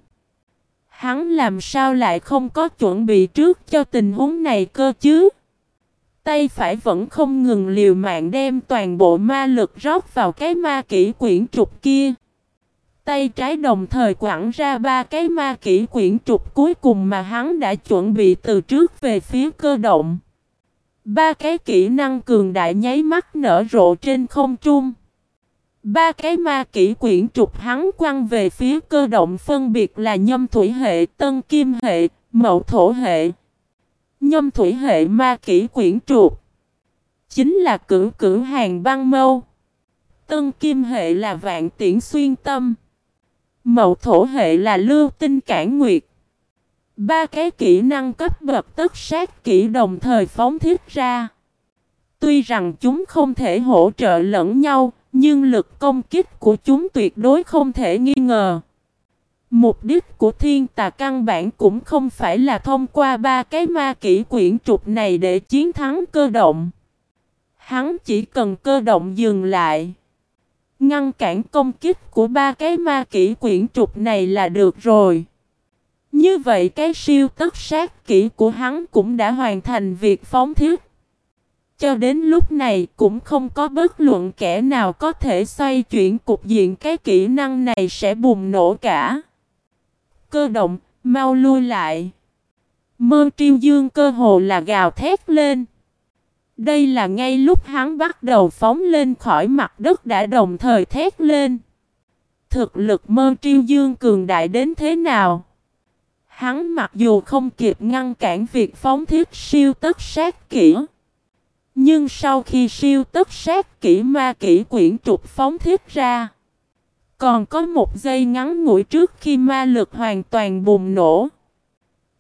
Hắn làm sao lại không có chuẩn bị trước cho tình huống này cơ chứ? Tay phải vẫn không ngừng liều mạng đem toàn bộ ma lực rót vào cái ma kỹ quyển trục kia. Tay trái đồng thời quẳng ra ba cái ma kỹ quyển trục cuối cùng mà hắn đã chuẩn bị từ trước về phía cơ động. Ba cái kỹ năng cường đại nháy mắt nở rộ trên không trung. Ba cái ma kỹ quyển trục hắn quăng về phía cơ động phân biệt là nhâm thủy hệ, tân kim hệ, mậu thổ hệ. Nhâm thủy hệ ma kỹ quyển trục. Chính là cử cử hàng băng mâu. Tân kim hệ là vạn tiễn xuyên tâm. Mậu thổ hệ là lưu tinh cản nguyệt. Ba cái kỹ năng cấp bậc tất sát kỹ đồng thời phóng thiết ra. Tuy rằng chúng không thể hỗ trợ lẫn nhau, nhưng lực công kích của chúng tuyệt đối không thể nghi ngờ. Mục đích của thiên tà căn bản cũng không phải là thông qua ba cái ma kỹ quyển trục này để chiến thắng cơ động. Hắn chỉ cần cơ động dừng lại. Ngăn cản công kích của ba cái ma kỹ quyển trục này là được rồi. Như vậy cái siêu tất sát kỹ của hắn cũng đã hoàn thành việc phóng thiết. Cho đến lúc này cũng không có bất luận kẻ nào có thể xoay chuyển cục diện cái kỹ năng này sẽ bùng nổ cả. Cơ động, mau lui lại. Mơ triêu dương cơ hồ là gào thét lên. Đây là ngay lúc hắn bắt đầu phóng lên khỏi mặt đất đã đồng thời thét lên. Thực lực mơ triêu dương cường đại đến thế nào? Hắn mặc dù không kịp ngăn cản việc phóng thiết siêu tất sát kỹ. Nhưng sau khi siêu tất sát kỹ ma kỹ quyển trục phóng thiết ra. Còn có một giây ngắn ngủi trước khi ma lực hoàn toàn bùng nổ.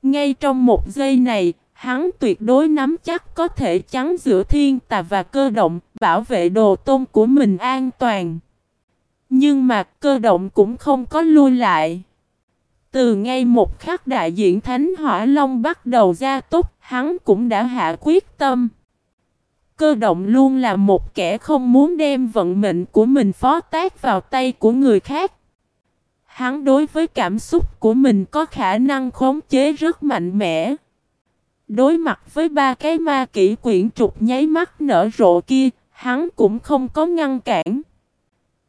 Ngay trong một giây này, Hắn tuyệt đối nắm chắc có thể chắn giữa thiên tà và cơ động, bảo vệ đồ tôn của mình an toàn. Nhưng mà cơ động cũng không có lui lại. Từ ngay một khắc đại diện Thánh Hỏa Long bắt đầu ra túc, hắn cũng đã hạ quyết tâm. Cơ động luôn là một kẻ không muốn đem vận mệnh của mình phó tác vào tay của người khác. Hắn đối với cảm xúc của mình có khả năng khống chế rất mạnh mẽ. Đối mặt với ba cái ma kỷ quyển trục nháy mắt nở rộ kia, hắn cũng không có ngăn cản.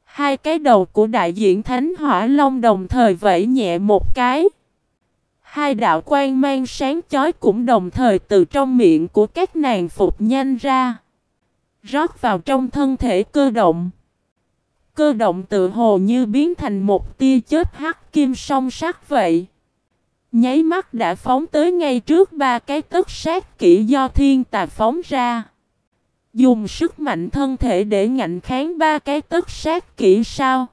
Hai cái đầu của đại diện Thánh Hỏa Long đồng thời vẫy nhẹ một cái. Hai đạo quan mang sáng chói cũng đồng thời từ trong miệng của các nàng phục nhanh ra. Rót vào trong thân thể cơ động. Cơ động tự hồ như biến thành một tia chớp hắc kim song sắc vậy. Nháy mắt đã phóng tới ngay trước ba cái tất sát kỹ do thiên tà phóng ra. Dùng sức mạnh thân thể để ngạnh kháng ba cái tất sát kỹ sao.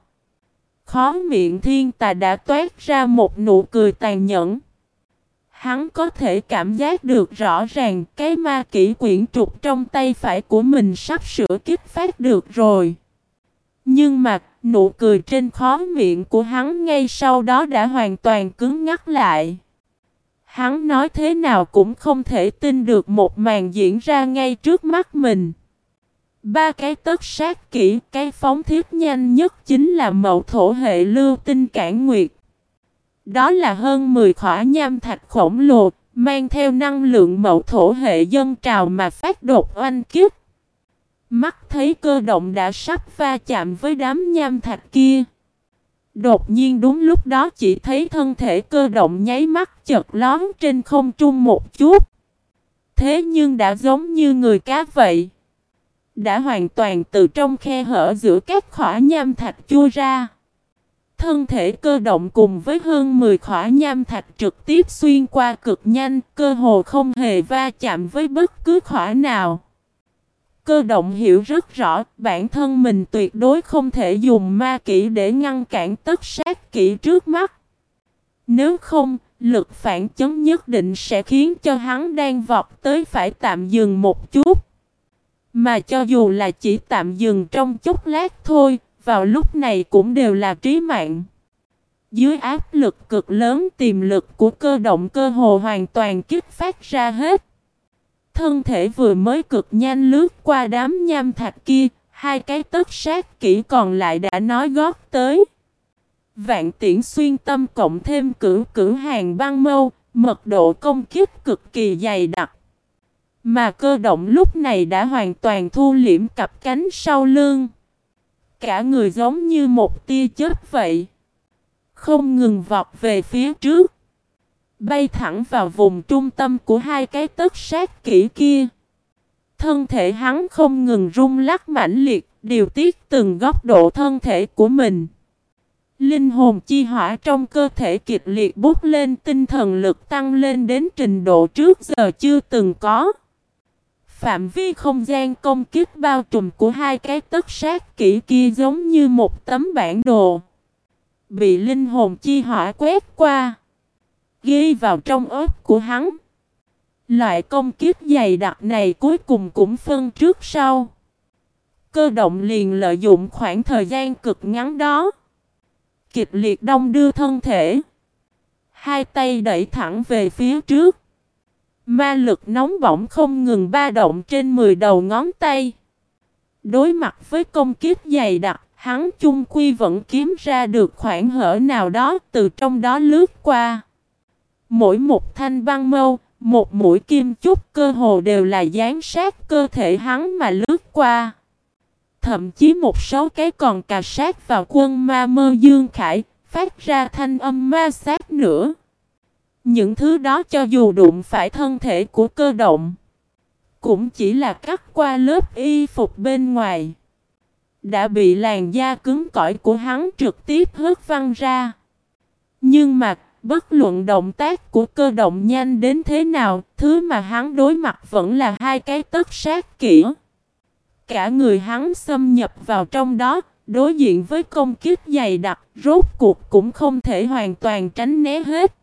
Khó miệng thiên tà đã toát ra một nụ cười tàn nhẫn. Hắn có thể cảm giác được rõ ràng cái ma kỹ quyển trục trong tay phải của mình sắp sửa kích phát được rồi. Nhưng mà nụ cười trên khó miệng của hắn ngay sau đó đã hoàn toàn cứng ngắt lại. Hắn nói thế nào cũng không thể tin được một màn diễn ra ngay trước mắt mình. Ba cái tất sát kỹ, cái phóng thiết nhanh nhất chính là mậu thổ hệ lưu tinh cản nguyệt. Đó là hơn 10 khỏa nham thạch khổng lồ, mang theo năng lượng mậu thổ hệ dân trào mà phát đột oanh kiếp. Mắt thấy cơ động đã sắp va chạm với đám nham thạch kia. Đột nhiên đúng lúc đó chỉ thấy thân thể cơ động nháy mắt chợt lón trên không trung một chút. Thế nhưng đã giống như người cá vậy. Đã hoàn toàn từ trong khe hở giữa các khỏa nham thạch chui ra. Thân thể cơ động cùng với hơn 10 khỏa nham thạch trực tiếp xuyên qua cực nhanh, cơ hồ không hề va chạm với bất cứ khỏa nào. Cơ động hiểu rất rõ, bản thân mình tuyệt đối không thể dùng ma kỹ để ngăn cản tất sát kỹ trước mắt. Nếu không, lực phản chấn nhất định sẽ khiến cho hắn đang vọt tới phải tạm dừng một chút. Mà cho dù là chỉ tạm dừng trong chốc lát thôi, vào lúc này cũng đều là trí mạng. Dưới áp lực cực lớn tiềm lực của cơ động cơ hồ hoàn toàn kích phát ra hết. Thân thể vừa mới cực nhanh lướt qua đám nham thạch kia, hai cái tất sát kỹ còn lại đã nói gót tới. Vạn tiễn xuyên tâm cộng thêm cử cử hàng băng mâu, mật độ công kích cực kỳ dày đặc. Mà cơ động lúc này đã hoàn toàn thu liễm cặp cánh sau lưng. Cả người giống như một tia chớp vậy. Không ngừng vọt về phía trước. Bay thẳng vào vùng trung tâm của hai cái tất sát kỹ kia. Thân thể hắn không ngừng rung lắc mãnh liệt, điều tiết từng góc độ thân thể của mình. Linh hồn chi hỏa trong cơ thể kịch liệt bút lên tinh thần lực tăng lên đến trình độ trước giờ chưa từng có. Phạm vi không gian công kích bao trùm của hai cái tất sát kỹ kia giống như một tấm bản đồ. Bị linh hồn chi hỏa quét qua. Ghi vào trong ớt của hắn. Loại công kích dày đặc này cuối cùng cũng phân trước sau. Cơ động liền lợi dụng khoảng thời gian cực ngắn đó. Kịch liệt đông đưa thân thể. Hai tay đẩy thẳng về phía trước. Ma lực nóng bỏng không ngừng ba động trên 10 đầu ngón tay. Đối mặt với công kích dày đặc, hắn chung quy vẫn kiếm ra được khoảng hở nào đó từ trong đó lướt qua. Mỗi một thanh băng mâu, một mũi kim chúc cơ hồ đều là dán sát cơ thể hắn mà lướt qua. Thậm chí một số cái còn cà sát vào quân ma mơ dương khải, phát ra thanh âm ma sát nữa. Những thứ đó cho dù đụng phải thân thể của cơ động, cũng chỉ là cắt qua lớp y phục bên ngoài. Đã bị làn da cứng cỏi của hắn trực tiếp hất văng ra. Nhưng mà, bất luận động tác của cơ động nhanh đến thế nào, thứ mà hắn đối mặt vẫn là hai cái tất sát kỹ. Cả người hắn xâm nhập vào trong đó, đối diện với công kích dày đặc, rốt cuộc cũng không thể hoàn toàn tránh né hết.